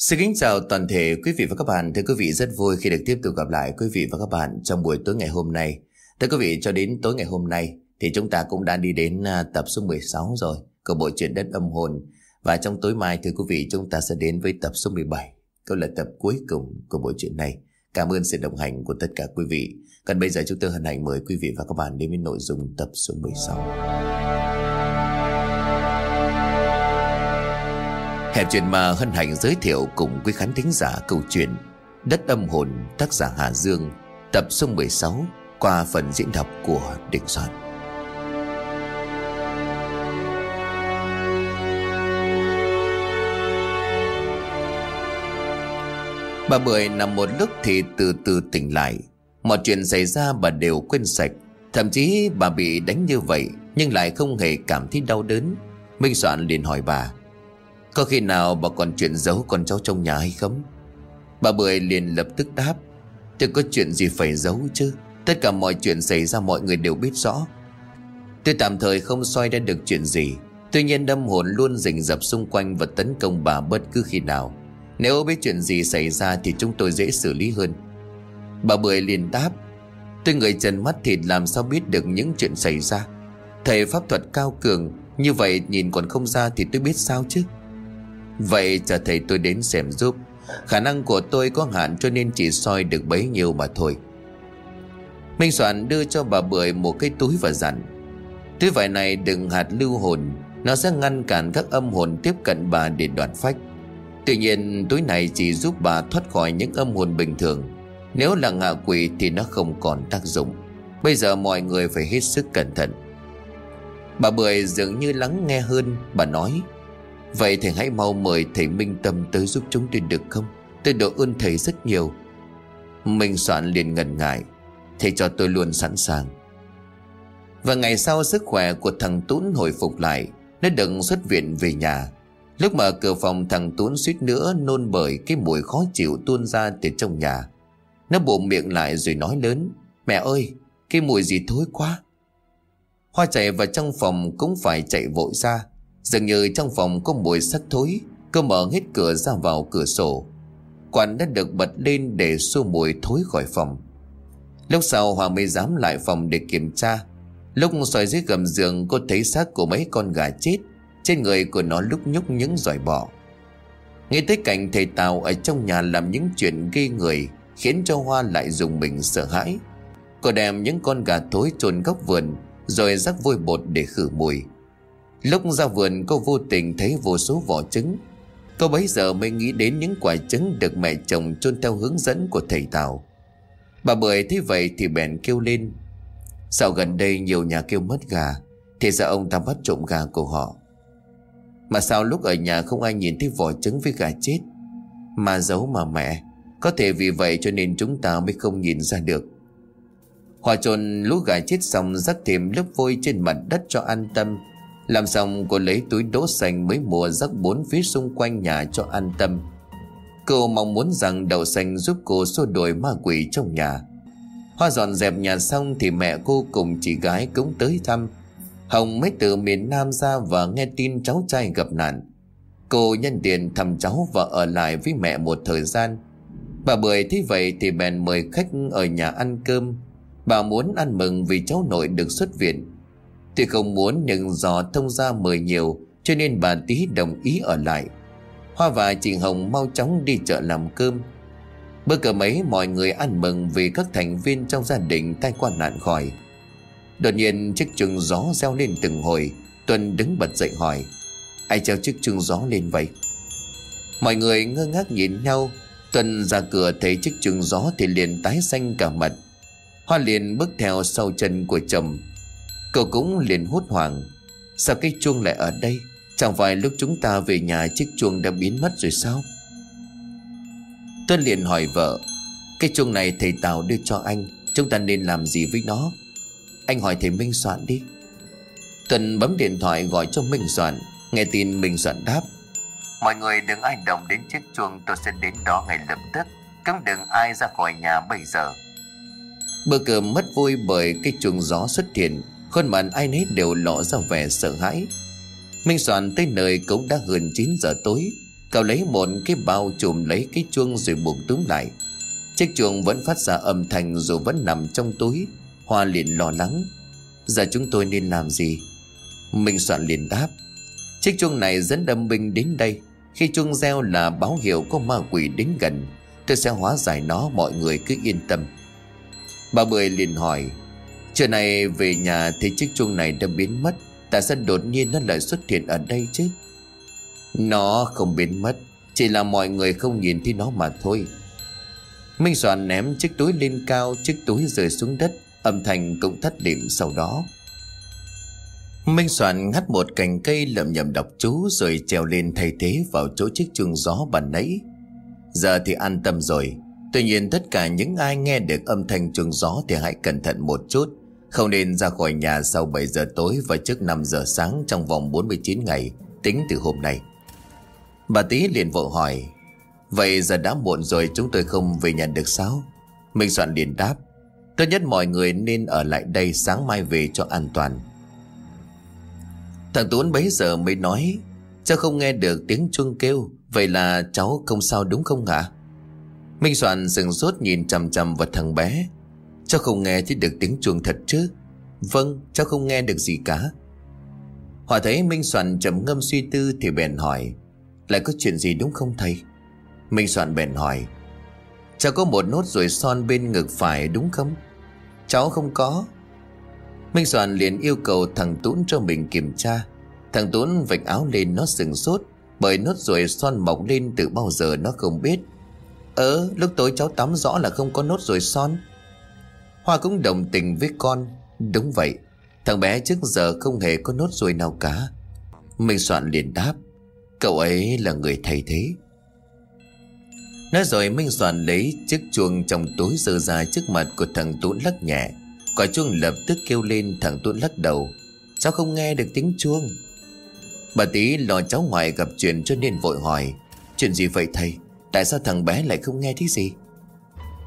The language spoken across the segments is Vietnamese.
Xin kính chào toàn thể quý vị và các bạn. Thưa quý vị, rất vui khi được tiếp tục gặp lại quý vị và các bạn trong buổi tối ngày hôm nay. Thưa quý vị, cho đến tối ngày hôm nay thì chúng ta cũng đã đi đến à, tập số 16 rồi, của bộ truyện đất âm hồn. Và trong tối mai, thưa quý vị, chúng ta sẽ đến với tập số 17. Câu là tập cuối cùng của bộ truyện này. Cảm ơn sự đồng hành của tất cả quý vị. Còn bây giờ chúng tôi hân hạnh mời quý vị và các bạn đến với nội dung tập số 16. Hẹp chuyện mà hân hạnh giới thiệu cùng quý khán thính giả câu chuyện Đất âm hồn, tác giả Hà Dương, Tập số 16 qua phần diễn đọc của Đình Soạn. Bà Bưởi nằm một lúc thì từ từ tỉnh lại. Mọi chuyện xảy ra bà đều quên sạch. Thậm chí bà bị đánh như vậy, Nhưng lại không hề cảm thấy đau đớn. Minh Soạn liền hỏi bà có khi nào bà còn chuyện giấu con cháu trong nhà hay không? Bà Bưởi liền lập tức đáp Tôi có chuyện gì phải giấu chứ? Tất cả mọi chuyện xảy ra mọi người đều biết rõ. Tôi tạm thời không soi ra được chuyện gì. Tuy nhiên đâm hồn luôn rình rập xung quanh và tấn công bà bất cứ khi nào. Nếu biết chuyện gì xảy ra thì chúng tôi dễ xử lý hơn. Bà Bưởi liền đáp, Tôi người trần mắt thịt làm sao biết được những chuyện xảy ra? Thầy pháp thuật cao cường, Như vậy nhìn còn không ra thì tôi biết sao chứ? Vậy chờ thầy tôi đến xem giúp. Khả năng của tôi có hạn cho nên chỉ soi được bấy nhiêu mà thôi. Minh Soạn đưa cho bà Bưởi một cái túi và dặn, Túi vải này đừng hạt lưu hồn, Nó sẽ ngăn cản các âm hồn tiếp cận bà để đoạt phách. Tuy nhiên, túi này chỉ giúp bà thoát khỏi những âm hồn bình thường. Nếu là ngạ quỷ thì nó không còn tác dụng. Bây giờ mọi người phải hết sức cẩn thận. Bà Bưởi dường như lắng nghe hơn, Bà nói Vậy thầy hãy mau mời thầy Minh Tâm tới giúp chúng tôi được không? Tôi độ ơn thầy rất nhiều. Minh Soạn liền ngần ngại. Thầy cho tôi luôn sẵn sàng. Và ngày sau sức khỏe của thằng Tún hồi phục lại. Nó đừng xuất viện về nhà. Lúc mở cửa phòng, thằng Tún suýt nữa nôn bởi cái mùi khó chịu tuôn ra từ trong nhà. Nó bụng miệng lại rồi nói lớn, Mẹ ơi, cái mùi gì thối quá. Hoa chạy vào trong phòng cũng phải chạy vội ra. Dường như trong phòng có mùi sắt thối Cô mở hết cửa ra vào cửa sổ. Quản đã được bật lên để xua mùi thối khỏi phòng. Lúc sau Hoàng mới dám lại phòng để kiểm tra. Lúc xoay dưới gầm giường, cô thấy xác của mấy con gà chết. Trên người của nó lúc nhúc những giỏi bọ. Nghe tới cảnh thầy Tào ở trong nhà làm những chuyện ghê người, Khiến cho Hoa lại dùng mình sợ hãi. Cô đem những con gà thối trôn góc vườn, Rồi rắc vôi bột để khử mùi. Lúc ra vườn, cô vô tình thấy vô số vỏ trứng. Cô bấy giờ mới nghĩ đến những quả trứng được mẹ chồng chôn theo hướng dẫn của thầy Tào. Bà Bưởi thấy vậy thì bèn kêu lên. Sao gần đây nhiều nhà kêu mất gà, Thì ra ông ta bắt trộm gà của họ. Mà sao lúc ở nhà không ai nhìn thấy vỏ trứng với gà chết? Mà giấu mà mẹ, Có thể vì vậy cho nên chúng ta mới không nhìn ra được. Hòa trộn lũ gà chết xong, rắc thêm lớp vôi trên mặt đất cho an tâm làm xong cô lấy túi đỗ xanh mới mùa rắc bốn phía xung quanh nhà cho an tâm? Cô mong muốn rằng đậu xanh giúp cô xua đuổi ma quỷ trong nhà. Hoa dọn dẹp nhà xong thì mẹ cô cùng chị gái cũng tới thăm. Hồng mới từ miền Nam ra và nghe tin cháu trai gặp nạn. Cô nhân tiền thăm cháu và ở lại với mẹ một thời gian. Bà Bưởi thấy vậy thì bèn mời khách ở nhà ăn cơm. Bà muốn ăn mừng vì cháu nội được xuất viện. Tuy không muốn nhưng do thông gia mời nhiều, Cho nên bà tí đồng ý ở lại. Hoa và chị Hồng mau chóng đi chợ làm cơm. Bữa cơm ấy, mọi người ăn mừng vì các thành viên trong gia đình tai qua nạn khỏi. Đột nhiên, chiếc chuông gió reo lên từng hồi. Tuân đứng bật dậy hỏi, Ai treo chiếc chuông gió lên vậy? Mọi người ngơ ngác nhìn nhau. Tuân ra cửa thấy chiếc chuông gió thì liền tái xanh cả mặt. Hoa liền bước theo sau chân của chồng. Cậu cũng liền hốt hoảng. Sao cái chuông lại ở đây? Chẳng phải lúc chúng ta về nhà chiếc chuông đã biến mất rồi sao? Tuân liền hỏi vợ. Cái chuông này thầy Tào đưa cho anh. Chúng ta nên làm gì với nó? Anh hỏi thầy Minh Soạn đi. Tuân bấm điện thoại gọi cho Minh Soạn. Nghe tin Minh Soạn đáp. Mọi người đừng ai động đến chiếc chuông, Tôi sẽ đến đó ngay lập tức. Cấm đừng ai ra khỏi nhà bây giờ. Bữa cơm mất vui bởi cái chuông gió xuất hiện. Khuôn mặt ai nấy đều lộ ra vẻ sợ hãi. Minh Soạn tới nơi cũng đã gần 9 giờ tối. Cậu lấy một cái bao trùm lấy cái chuông rồi buộc túm lại. Chiếc chuông vẫn phát ra âm thanh dù vẫn nằm trong túi. Hoa liền lo lắng. Giờ chúng tôi nên làm gì? Minh soạn liền đáp. Chiếc chuông này dẫn đâm binh đến đây. Khi chuông reo là báo hiệu có ma quỷ đến gần. Tôi sẽ hóa giải nó, mọi người cứ yên tâm. Bà Bưởi liền hỏi Trưa nay về nhà thì chiếc chuông này đã biến mất. Tại sao đột nhiên nó lại xuất hiện ở đây chứ. Nó không biến mất, Chỉ là mọi người không nhìn thấy nó mà thôi. Minh Soạn ném chiếc túi lên cao, Chiếc túi rơi xuống đất, Âm thanh cũng thất điểm sau đó. Minh Soạn ngắt một cành cây lầm nhầm đọc chú Rồi trèo lên thay thế vào chỗ chiếc chuông gió bàn nãy. Giờ thì an tâm rồi. Tuy nhiên tất cả những ai nghe được âm thanh chuông gió Thì hãy cẩn thận một chút. Không nên ra khỏi nhà sau 7 giờ tối Và trước 5 giờ sáng trong vòng 49 ngày, Tính từ hôm nay. Bà Tý liền vội hỏi, Vậy giờ đã muộn rồi, chúng tôi không về nhà được sao? Minh Soạn liền đáp, Tốt nhất mọi người nên ở lại đây sáng mai về cho an toàn. Thằng Tuấn bấy giờ mới nói, Cháu không nghe được tiếng chuông kêu, Vậy là cháu không sao đúng không hả Minh Soạn sừng sốt nhìn chằm chằm vào thằng bé. Cháu không nghe thấy được tiếng chuông thật chứ? Vâng cháu không nghe được gì cả. Họ thấy Minh Soạn trầm ngâm suy tư Thì bèn hỏi, Lại có chuyện gì đúng không thầy? Minh Soạn bèn hỏi, Cháu có một nốt ruồi son bên ngực phải đúng không? Cháu không có. Minh Soạn liền yêu cầu thằng Tún cho mình kiểm tra. Thằng Tún vạch áo lên nó sừng sốt, Bởi nốt ruồi son mọc lên từ bao giờ nó không biết. Ờ lúc tối cháu tắm rõ là không có nốt ruồi son. Hoa cũng đồng tình với con. Đúng vậy, Thằng bé trước giờ không hề có nốt ruồi nào cả. Minh Soạn liền đáp, Cậu ấy là người thầy thế. Nói rồi Minh Soạn lấy chiếc chuông trong túi dơ ra trước mặt của thằng Tuấn lắc nhẹ. Quả chuông lập tức kêu lên thằng Tuấn lắc đầu, Cháu không nghe được tiếng chuông. Bà tí lo cháu ngoại gặp chuyện cho nên vội hỏi, Chuyện gì vậy thầy? Tại sao thằng bé lại không nghe thấy gì?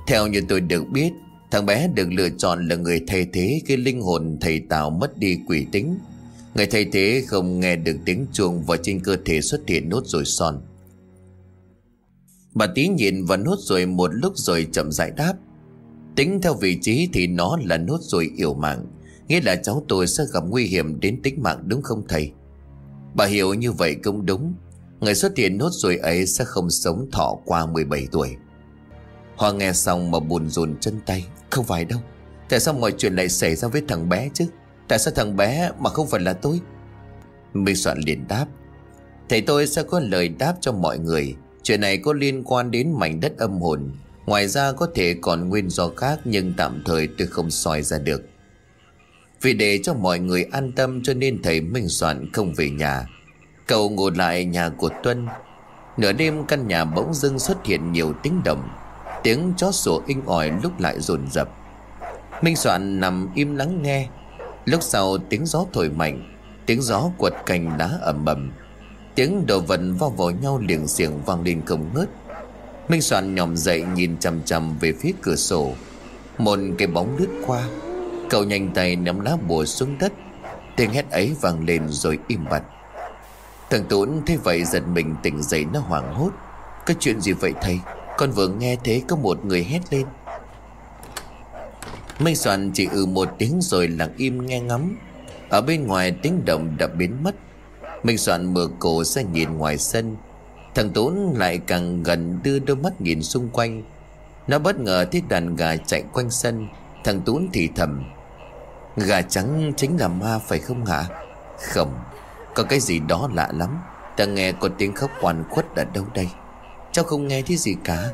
Theo như tôi được biết Thằng bé được lựa chọn là người thay thế cái linh hồn thầy Tào mất đi quỷ tính. Người thay thế không nghe được tiếng chuông Và trên cơ thể xuất hiện nốt rồi son. Bà tí nhìn vào nốt rồi một lúc rồi chậm giải đáp. Tính theo vị trí thì nó là nốt rồi yểu mạng. Nghĩa là cháu tôi sẽ gặp nguy hiểm đến tính mạng, đúng không thầy? Bà hiểu như vậy cũng đúng. Người xuất hiện nốt rồi ấy sẽ không sống thọ qua 17 tuổi. Hoa nghe xong mà buồn rùn chân tay. Không phải đâu. Tại sao mọi chuyện lại xảy ra với thằng bé chứ? Tại sao thằng bé mà không phải là tôi? Minh soạn liền đáp. Thầy tôi sẽ có lời đáp cho mọi người. Chuyện này có liên quan đến mảnh đất âm hồn. Ngoài ra có thể còn nguyên do khác Nhưng tạm thời tôi không soi ra được. Vì để cho mọi người an tâm Cho nên thầy Minh Soạn không về nhà. Cậu ngồi lại nhà của Tuân. Nửa đêm căn nhà bỗng dưng xuất hiện nhiều tiếng động. Tiếng chó sủa inh ỏi lúc lại dồn dập Minh Soạn nằm im lắng nghe. Lúc sau tiếng gió thổi mạnh, Tiếng gió quật cành đá ẩm ẩm Tiếng đồ vật va vào nhau liền xiềng vang lên không ngớt. Minh Soạn nhòm dậy nhìn chằm chằm về phía cửa sổ. Một cái bóng lướt qua, Cậu nhanh tay nắm lá bùa xuống đất. Tiếng hét ấy vang lên rồi im bặt. Thằng Tốn thấy vậy giật mình tỉnh dậy nó hoảng hốt. Cái chuyện gì vậy thầy? Con vừa nghe thấy có một người hét lên. Minh Soạn chỉ ừ một tiếng rồi lặng im nghe ngắm Ở bên ngoài tiếng động đã biến mất. Minh Soạn mở cổ ra nhìn ngoài sân. Thằng Tốn lại càng gần đưa đôi mắt nhìn xung quanh. Nó bất ngờ thấy đàn gà chạy quanh sân. Thằng Tốn thì thầm, Gà trắng chính là ma phải không hả? Không, Có cái gì đó lạ lắm. Ta nghe có tiếng khóc hoàn khuất ở đâu đây? Cháu không nghe thấy gì cả.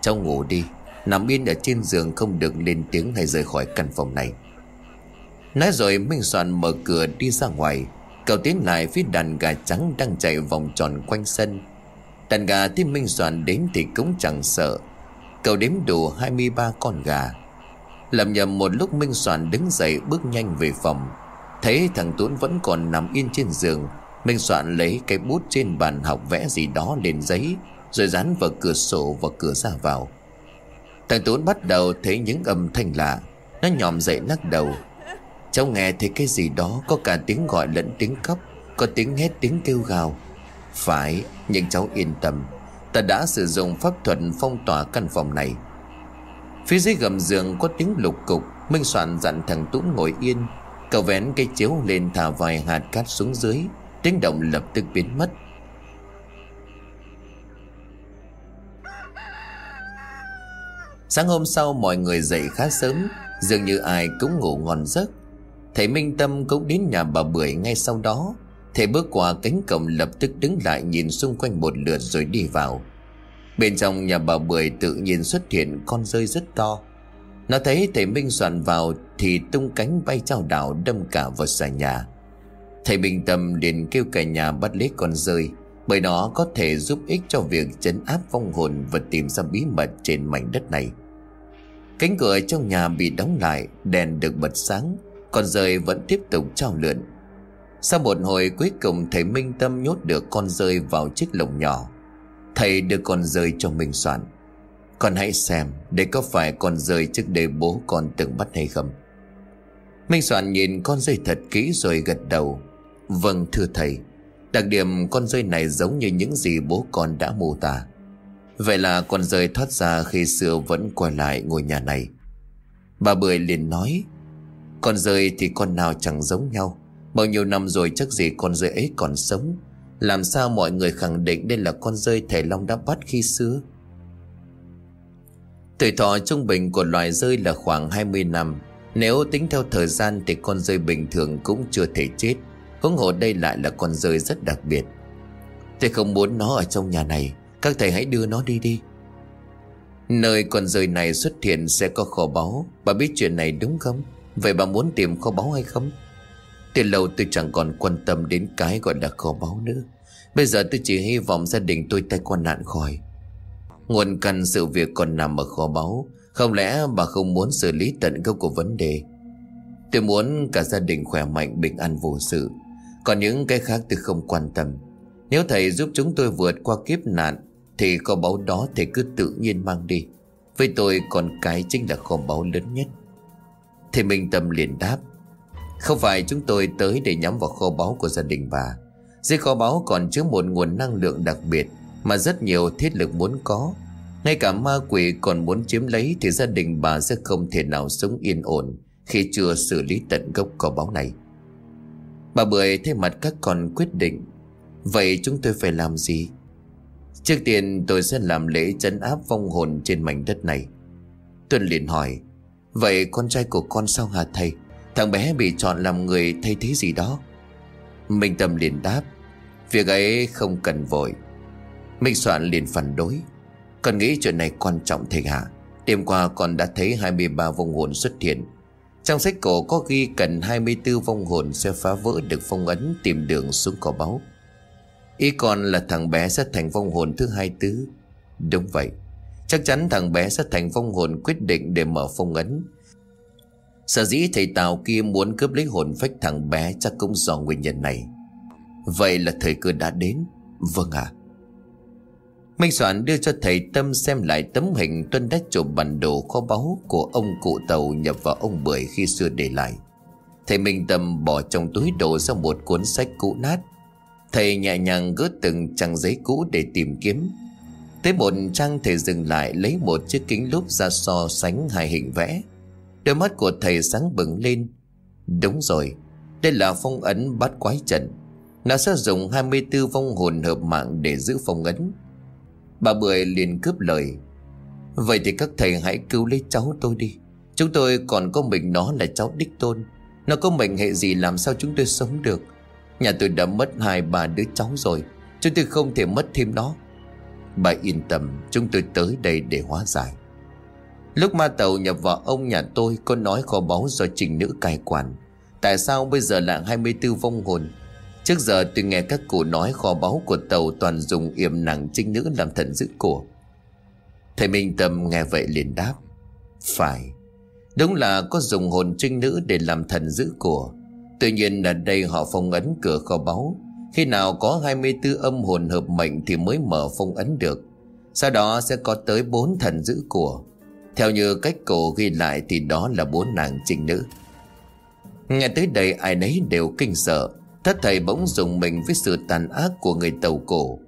Cháu ngủ đi. Nằm yên ở trên giường không được lên tiếng hay rời khỏi căn phòng này. Nói rồi Minh Soạn mở cửa đi ra ngoài. Cậu tiến lại phía đàn gà trắng đang chạy vòng tròn quanh sân. Đàn gà thấy Minh Soạn đến thì cũng chẳng sợ. Cậu đếm đủ 23 con gà. Lầm nhầm một lúc Minh Soạn đứng dậy bước nhanh về phòng. Thấy thằng Tuấn vẫn còn nằm yên trên giường, Minh Soạn lấy cái bút trên bàn học vẽ gì đó lên giấy. Rồi dán vào cửa sổ và cửa ra vào. Thằng Tuấn bắt đầu thấy những âm thanh lạ. Nó nhòm dậy lắc đầu. Cháu nghe thấy cái gì đó Có cả tiếng gọi lẫn tiếng khóc, Có tiếng hét tiếng kêu gào. Phải, Nhưng cháu yên tâm. Ta đã sử dụng pháp thuật phong tỏa căn phòng này. Phía dưới gầm giường có tiếng lục cục. Minh Soạn dặn thằng Tún ngồi yên. Cậu vén cây chiếu lên thả vài hạt cát xuống dưới. Tiếng động lập tức biến mất. Sáng hôm sau mọi người dậy khá sớm, Dường như ai cũng ngủ ngon giấc. Thầy Minh Tâm cũng đến nhà bà Bưởi ngay sau đó. Thầy bước qua cánh cổng lập tức đứng lại nhìn xung quanh một lượt rồi đi vào. Bên trong nhà bà Bưởi tự nhiên xuất hiện con rơi rất to. Nó thấy thầy Minh soạn vào thì tung cánh bay trao đảo đâm cả vào xà nhà. Thầy Minh Tâm liền kêu cả nhà bắt lấy con rơi. Bởi nó có thể giúp ích cho việc chấn áp vong hồn và tìm ra bí mật trên mảnh đất này. Cánh cửa trong nhà bị đóng lại, Đèn được bật sáng Con rơi vẫn tiếp tục trao lượn. Sau một hồi, cuối cùng thầy Minh Tâm nhốt được con rơi vào chiếc lồng nhỏ. Thầy đưa con rơi cho Minh Soạn. Con hãy xem để có phải con rơi trước đây bố con từng bắt hay không. Minh Soạn nhìn con rơi thật kỹ rồi gật đầu. Vâng thưa thầy. Đặc điểm con rơi này giống như những gì bố con đã mô tả. Vậy là con rơi thoát ra khi xưa vẫn quay lại ngôi nhà này. Bà Bưởi liền nói, Con rơi thì con nào chẳng giống nhau. Bao nhiêu năm rồi chắc gì con rơi ấy còn sống. Làm sao mọi người khẳng định đây là con rơi thầy Long đã bắt khi xưa? Tuổi thọ trung bình của loài rơi là khoảng 20 năm. Nếu tính theo thời gian thì con rơi bình thường cũng chưa thể chết. Huống hồ đây lại là con rơi rất đặc biệt. Tôi không muốn nó ở trong nhà này, Các thầy hãy đưa nó đi đi. Nơi con rơi này xuất hiện sẽ có kho báu. Bà biết chuyện này đúng không? Vậy bà muốn tìm kho báu hay không? Từ lâu tôi chẳng còn quan tâm đến cái gọi là kho báu nữa. Bây giờ tôi chỉ hy vọng gia đình tôi tay qua nạn khỏi. Nguồn căn sự việc còn nằm ở kho báu. Không lẽ bà không muốn xử lý tận gốc của vấn đề? Tôi muốn cả gia đình khỏe mạnh, bình an vô sự. Còn những cái khác tôi không quan tâm. Nếu thầy giúp chúng tôi vượt qua kiếp nạn, Thì kho báu đó thầy cứ tự nhiên mang đi. Với tôi còn cái chính là kho báu lớn nhất. Thầy Minh Tâm liền đáp, Không phải chúng tôi tới để nhắm vào kho báu của gia đình bà. Dưới kho báu còn chứa một nguồn năng lượng đặc biệt Mà rất nhiều thiết lực muốn có. Ngay cả ma quỷ còn muốn chiếm lấy Thì gia đình bà sẽ không thể nào sống yên ổn Khi chưa xử lý tận gốc kho báu này. Bà Bưởi thay mặt các con quyết định. Vậy chúng tôi phải làm gì? Trước tiên tôi sẽ làm lễ trấn áp vong hồn trên mảnh đất này. Tuân liền hỏi, Vậy con trai của con sao hả thầy? Thằng bé bị chọn làm người thay thế gì đó? Minh Tâm liền đáp, Việc ấy không cần vội. Minh Soạn liền phản đối, Con nghĩ chuyện này quan trọng thầy hả? Đêm qua con đã thấy 23 vong hồn xuất hiện trong sách cổ có ghi cần 24 vong hồn sẽ phá vỡ được phong ấn tìm đường xuống cỏ báu. Ý còn là thằng bé sẽ thành vong hồn thứ hai tứ. Đúng vậy. Chắc chắn thằng bé sẽ thành vong hồn quyết định để mở phong ấn. Sở dĩ thầy Tào kia muốn cướp lấy hồn phách thằng bé chắc cũng do nguyên nhân này. Vậy là thời cơ đã đến. Vâng ạ. à. Minh Soạn đưa cho thầy Tâm xem lại tấm hình Tuân đã chụp bản đồ kho báu Của ông cụ tàu nhập vào ông Bưởi khi xưa để lại. Thầy Minh Tâm bỏ trong túi đồ ra một cuốn sách cũ nát. Thầy nhẹ nhàng gỡ từng trang giấy cũ để tìm kiếm. Tới một trang thầy dừng lại lấy một chiếc kính lúp ra so sánh hai hình vẽ. Đôi mắt của thầy sáng bừng lên. Đúng rồi, Đây là phong ấn bắt quái trận. Nó sẽ dùng 24 vong hồn hợp mạng để giữ phong ấn. Bà Bưởi liền cướp lời. Vậy thì các thầy hãy cứu lấy cháu tôi đi. Chúng tôi còn có mình nó là cháu đích tôn. Nó có mệnh hệ gì làm sao chúng tôi sống được? Nhà tôi đã mất hai bà đứa cháu rồi. Chúng tôi không thể mất thêm nó. Bà yên tâm, Chúng tôi tới đây để hóa giải. Lúc ma tàu nhập vào ông nhà tôi, Có nói kho báu do trình nữ cai quản. Tại sao bây giờ là 24 vong hồn? Trước giờ tôi nghe các cụ nói kho báu của tàu toàn dùng yểm nặng trinh nữ làm thần giữ của Thầy Minh Tâm nghe vậy liền đáp, Phải, Đúng là có dùng hồn trinh nữ để làm thần giữ của Tuy nhiên ở đây họ phong ấn cửa kho báu. Khi nào có 24 âm hồn hợp mệnh thì mới mở phong ấn được. Sau đó sẽ có tới bốn thần giữ của Theo như cách cổ ghi lại thì đó là bốn nàng trinh nữ. Nghe tới đây ai nấy đều kinh sợ. Thất thầy bỗng dùng mình với sự tàn ác của người tàu cổ.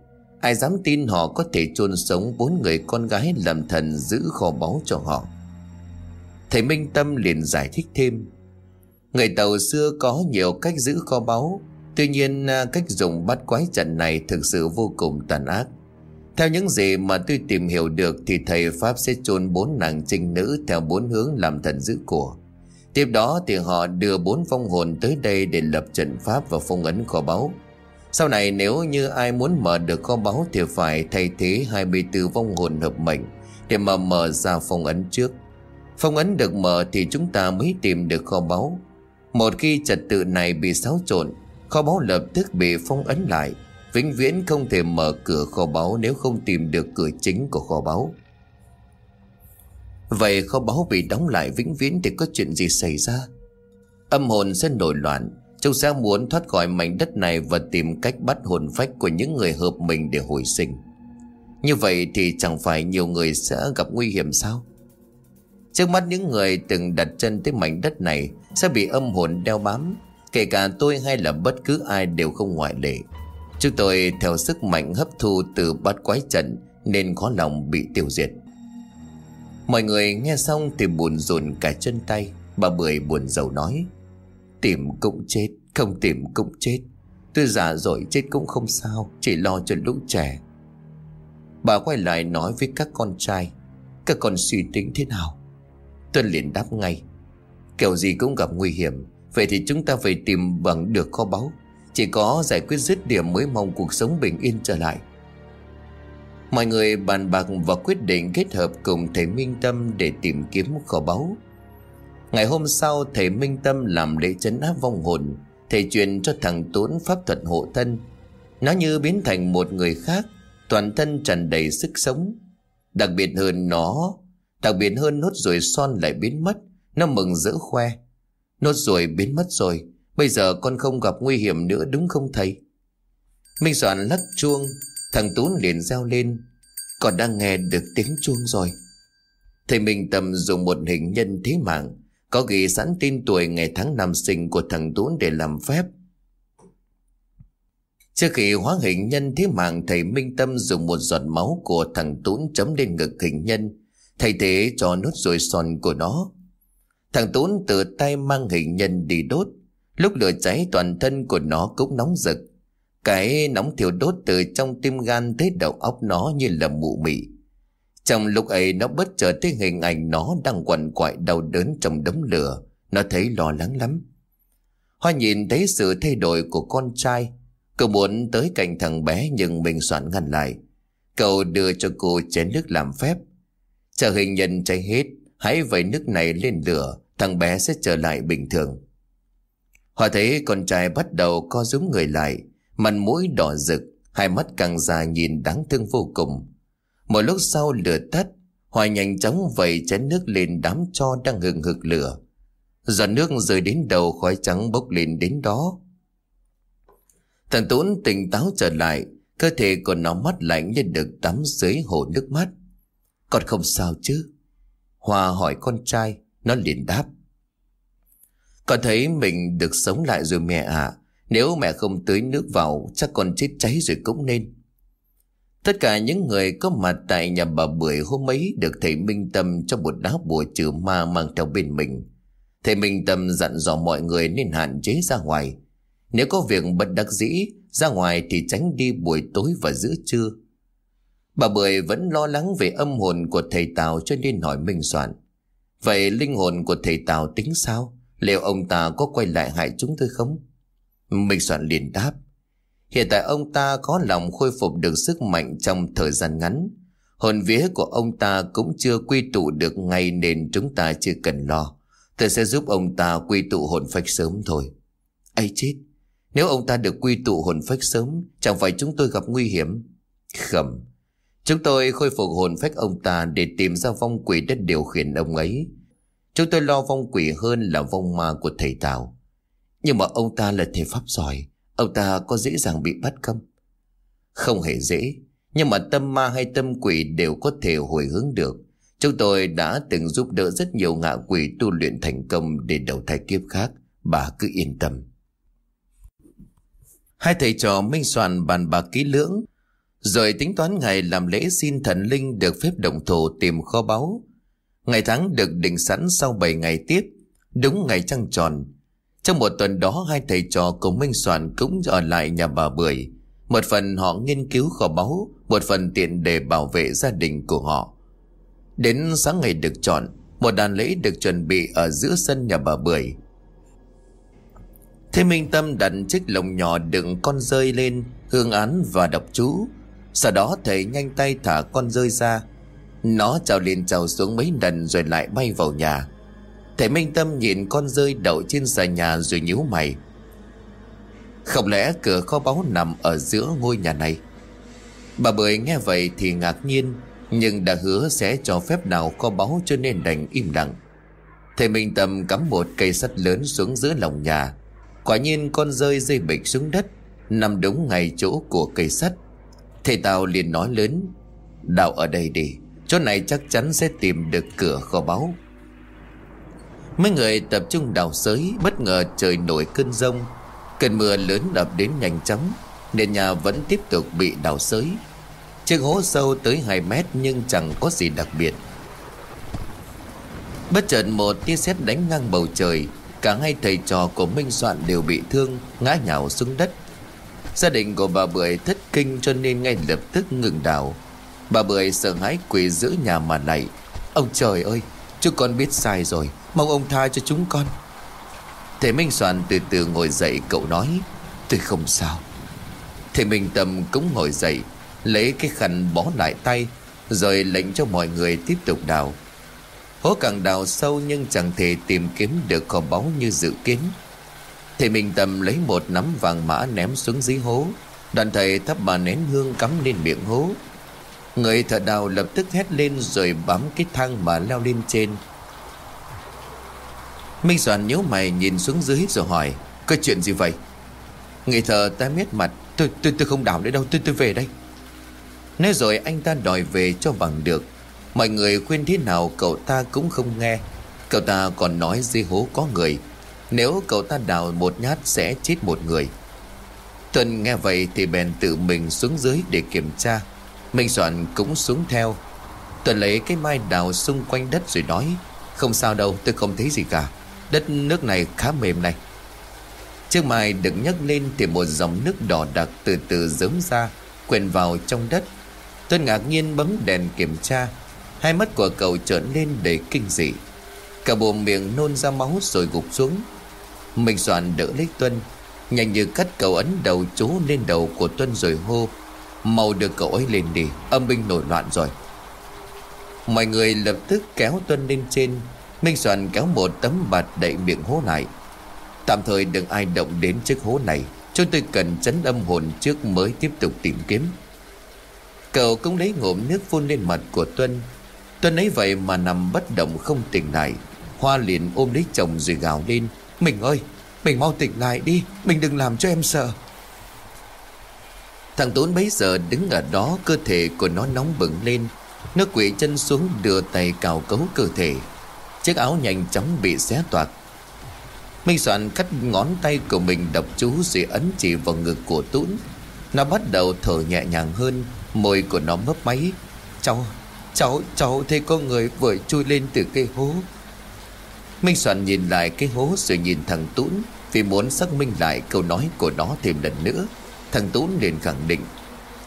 Ai dám tin họ có thể chôn sống bốn người con gái làm thần giữ kho báu cho họ. Thầy Minh Tâm liền giải thích thêm. Người tàu xưa có nhiều cách giữ kho báu, Tuy nhiên à, cách dùng bắt quái trận này thực sự vô cùng tàn ác. Theo những gì mà tôi tìm hiểu được Thì thầy Pháp sẽ chôn bốn nàng trinh nữ theo bốn hướng làm thần giữ của. Tiếp đó thì họ đưa bốn phong hồn tới đây để lập trận pháp và phong ấn kho báu sau này nếu như ai muốn mở được kho báu thì phải thay thế 24 vong hồn hợp mệnh để mà mở ra phong ấn trước. Phong ấn được mở thì chúng ta mới tìm được kho báu. Một khi trật tự này bị xáo trộn, kho báu lập tức bị phong ấn lại. Vĩnh viễn không thể mở cửa kho báu nếu không tìm được cửa chính của kho báu. Vậy kho báu bị đóng lại vĩnh viễn thì có chuyện gì xảy ra? Âm hồn sẽ nổi loạn, Chúng sẽ muốn thoát khỏi mảnh đất này và tìm cách bắt hồn phách của những người hợp mình để hồi sinh. Như vậy thì chẳng phải nhiều người sẽ gặp nguy hiểm sao? Trước mắt những người từng đặt chân tới mảnh đất này sẽ bị âm hồn đeo bám. Kể cả tôi hay là bất cứ ai đều không ngoại lệ. Chúng tôi theo sức mạnh hấp thu từ bát quái trận nên khó lòng bị tiêu diệt. Mọi người nghe xong thì buồn rùn cả chân tay. Bà Bưởi buồn rầu nói. Tìm cũng chết, Không tìm cũng chết Tôi già rồi chết cũng không sao, Chỉ lo cho lũ trẻ Bà quay lại nói với các con trai, Các con suy tính thế nào Tuân liền đáp ngay, Kiểu gì cũng gặp nguy hiểm, Vậy thì chúng ta phải tìm bằng được kho báu Chỉ có giải quyết dứt điểm mới mong cuộc sống bình yên trở lại Mọi người bàn bạc và quyết định kết hợp cùng thầy Minh Tâm để tìm kiếm kho báu. Ngày hôm sau, thầy Minh Tâm làm lễ chấn áp vong hồn. Thầy truyền cho thằng Tốn pháp thuật hộ thân. Nó như biến thành một người khác, Toàn thân tràn đầy sức sống. Đặc biệt hơn nó, Đặc biệt hơn nốt ruồi son lại biến mất. Nó mừng rỡ khoe. Nốt ruồi biến mất rồi, Bây giờ con không gặp nguy hiểm nữa đúng không thầy? Minh Soạn lắc chuông. Thằng Tún liền reo lên còn đang nghe được tiếng chuông rồi. Thầy Minh Tâm dùng một hình nhân thế mạng, có ghi sẵn tin tuổi ngày tháng năm sinh của thằng Tú để làm phép. Trước khi hóa hình nhân thế mạng, thầy Minh Tâm dùng một giọt máu của thằng tún chấm lên ngực hình nhân, Thay thế cho nốt ruồi son của nó. Thằng tún tự tay mang hình nhân đi đốt, Lúc lửa cháy toàn thân của nó cũng nóng rực. Cái nóng thiêu đốt từ trong tim gan tới đầu óc nó như là mụ mị trong lúc ấy nó bất chợt thấy hình ảnh nó đang quằn quại đau đớn trong đống lửa. Nó thấy lo lắng lắm. Hoa nhìn thấy sự thay đổi của con trai. Cậu muốn tới cạnh thằng bé nhưng mình soạn ngăn lại. Cậu đưa cho cô chén nước làm phép. Chờ hình nhân cháy hết, hãy vẩy nước này lên lửa, thằng bé sẽ trở lại bình thường. Hoa thấy con trai bắt đầu co rúm người lại, mặt mũi đỏ rực, hai mắt càng già nhìn đáng thương vô cùng. Một lúc sau lửa tắt Hoài nhanh chóng vẩy chén nước lên đám cho đang hừng hực lửa. Giọt nước rơi đến đầu khói trắng bốc lên đến đó. Thằng Tốn tỉnh táo trở lại Cơ thể của nó mắt lạnh như được tắm dưới hồ nước mắt. Con không sao chứ? Hòa hỏi con trai Nó liền đáp. Con thấy mình được sống lại rồi mẹ ạ. Nếu mẹ không tưới nước vào Chắc con chết cháy rồi cũng nên Tất cả những người có mặt tại nhà bà Bưởi hôm ấy được thầy Minh Tâm cho một đá bùa trừ ma mang theo bên mình. Thầy Minh Tâm dặn dò mọi người nên hạn chế ra ngoài. Nếu có việc bất đắc dĩ, ra ngoài thì tránh đi buổi tối và giữa trưa. Bà Bưởi vẫn lo lắng về âm hồn của thầy Tào cho nên hỏi Minh Soạn. Vậy linh hồn của thầy Tào tính sao? Liệu ông ta có quay lại hại chúng tôi không? Minh Soạn liền đáp. Hiện tại ông ta có lòng khôi phục được sức mạnh trong thời gian ngắn. Hồn vía của ông ta cũng chưa quy tụ được ngay nên chúng ta chưa cần lo. Tôi sẽ giúp ông ta quy tụ hồn phách sớm thôi. ấy chết, nếu ông ta được quy tụ hồn phách sớm, chẳng phải chúng tôi gặp nguy hiểm. Khẩm, chúng tôi khôi phục hồn phách ông ta để tìm ra vong quỷ đất điều khiển ông ấy. Chúng tôi lo vong quỷ hơn là vong ma của thầy Tào. Nhưng mà ông ta là thầy pháp giỏi. Ông ta có dễ dàng bị bắt không? Không hề dễ, Nhưng mà tâm ma hay tâm quỷ đều có thể hồi hướng được Chúng tôi đã từng giúp đỡ rất nhiều ngạ quỷ tu luyện thành công để đầu thai kiếp khác, Bà cứ yên tâm Hai thầy trò minh soạn bàn bạc kỹ lưỡng, Rồi tính toán ngày làm lễ xin thần linh được phép động thổ tìm kho báu Ngày tháng được định sẵn sau 7 ngày tiếp, Đúng ngày trăng tròn trong một tuần đó, hai thầy trò cùng minh soạn cũng ở lại nhà bà Bưởi. Một phần họ nghiên cứu kho báu, Một phần tiện để bảo vệ gia đình của họ. Đến sáng ngày được chọn, Một đàn lễ được chuẩn bị ở giữa sân nhà bà Bưởi. Thế Minh Tâm đặt chiếc lồng nhỏ đựng con rơi lên, Hương án và đọc chú. Sau đó, thầy nhanh tay thả con rơi ra. Nó trào lên trào xuống mấy lần rồi lại bay vào nhà. Thầy Minh Tâm nhìn con rơi đậu trên xà nhà rồi nhíu mày. Không lẽ cửa kho báu nằm ở giữa ngôi nhà này? Bà Bưởi nghe vậy thì ngạc nhiên, Nhưng đã hứa sẽ cho phép nào kho báu cho nên đành im lặng. Thầy Minh Tâm cắm một cây sắt lớn xuống giữa lòng nhà. Quả nhiên con rơi dây bịch xuống đất, Nằm đúng ngay chỗ của cây sắt. Thầy Tào liền nói lớn, Đào ở đây đi, Chỗ này chắc chắn sẽ tìm được cửa kho báu. Mấy người tập trung đào sới, Bất ngờ trời nổi cơn rông. Cơn mưa lớn đập đến nhanh chóng Nên nhà vẫn tiếp tục bị đào sới. Chiếc hố sâu tới 2 mét Nhưng chẳng có gì đặc biệt. Bất chợt một tia sét đánh ngang bầu trời. Cả hai thầy trò của Minh Soạn đều bị thương, Ngã nhào xuống đất. Gia đình của bà Bưởi thất kinh cho nên ngay lập tức ngừng đào. Bà Bưởi sợ hãi quỳ giữ nhà mà này. Ông trời ơi Chúng con biết sai rồi. Mong ông tha cho chúng con. Thầy Minh Soạn từ từ ngồi dậy, cậu nói, Tôi không sao. Thầy Minh Tâm cũng ngồi dậy, Lấy cái khăn bó lại tay, Rồi lệnh cho mọi người tiếp tục đào. Hố càng đào sâu nhưng chẳng thể tìm kiếm được kho báu như dự kiến. Thầy Minh Tâm lấy một nắm vàng mã ném xuống dưới hố. Đoàn thầy thắp bà nén hương cắm lên miệng hố. Người thợ đào lập tức hét lên rồi bám cái thang mà leo lên trên. Minh Soạn nhíu mày nhìn xuống dưới rồi hỏi, Có chuyện gì vậy? Người thợ ta miết mặt, Tôi tôi tôi không đào nữa đâu, tôi tôi về đây. Nói rồi anh ta đòi về cho bằng được. Mọi người khuyên thế nào cậu ta cũng không nghe. Cậu ta còn nói di hố có người. Nếu cậu ta đào một nhát sẽ chết một người. Tuần nghe vậy thì bèn tự mình xuống dưới để kiểm tra. Minh Soạn cũng xuống theo. Tuần lấy cái mai đào xung quanh đất rồi nói, Không sao đâu, tôi không thấy gì cả. Đất nước này khá mềm này. Chiếc mai được nhấc lên thì một dòng nước đỏ đặc từ từ dớm ra Quyền vào trong đất. Tuân ngạc nhiên bấm đèn kiểm tra, Hai mắt của cậu trợn lên đầy kinh dị. Cả bộ miệng nôn ra máu rồi gục xuống. Mình soạn đỡ lấy Tuân, Nhanh như cắt cậu ấn đầu chú lên đầu của Tuân rồi hô, Mau đưa cậu ấy lên đi, Âm binh nổi loạn rồi. Mọi người lập tức kéo Tuân lên trên Minh Soạn kéo một tấm bạt đậy miệng hố lại. Tạm thời đừng ai động đến chiếc hố này, Chúng tôi cần chấn âm hồn trước mới tiếp tục tìm kiếm. Cậu cũng lấy ngụm nước phun lên mặt của Tuân. Tuân ấy vậy mà nằm bất động không tỉnh lại. Hoa liền ôm lấy chồng rồi gào lên, Mình ơi, Mình mau tỉnh lại đi, Mình đừng làm cho em sợ. Thằng Tốn bấy giờ đứng ở đó, Cơ thể của nó nóng bừng lên. Nó quỵ chân xuống đưa tay cào cấu cơ thể. Chiếc áo nhanh chóng bị xé toạc. Minh Soạn cắt ngón tay của mình đập chú Rồi ấn chỉ vào ngực của Tún Nó bắt đầu thở nhẹ nhàng hơn Môi của nó mấp máy. Cháu, cháu, cháu thấy có người vừa chui lên từ cây hố. Minh Soạn nhìn lại cái hố rồi nhìn thằng Tún Vì muốn xác minh lại câu nói của nó thêm lần nữa. Thằng Tún liền khẳng định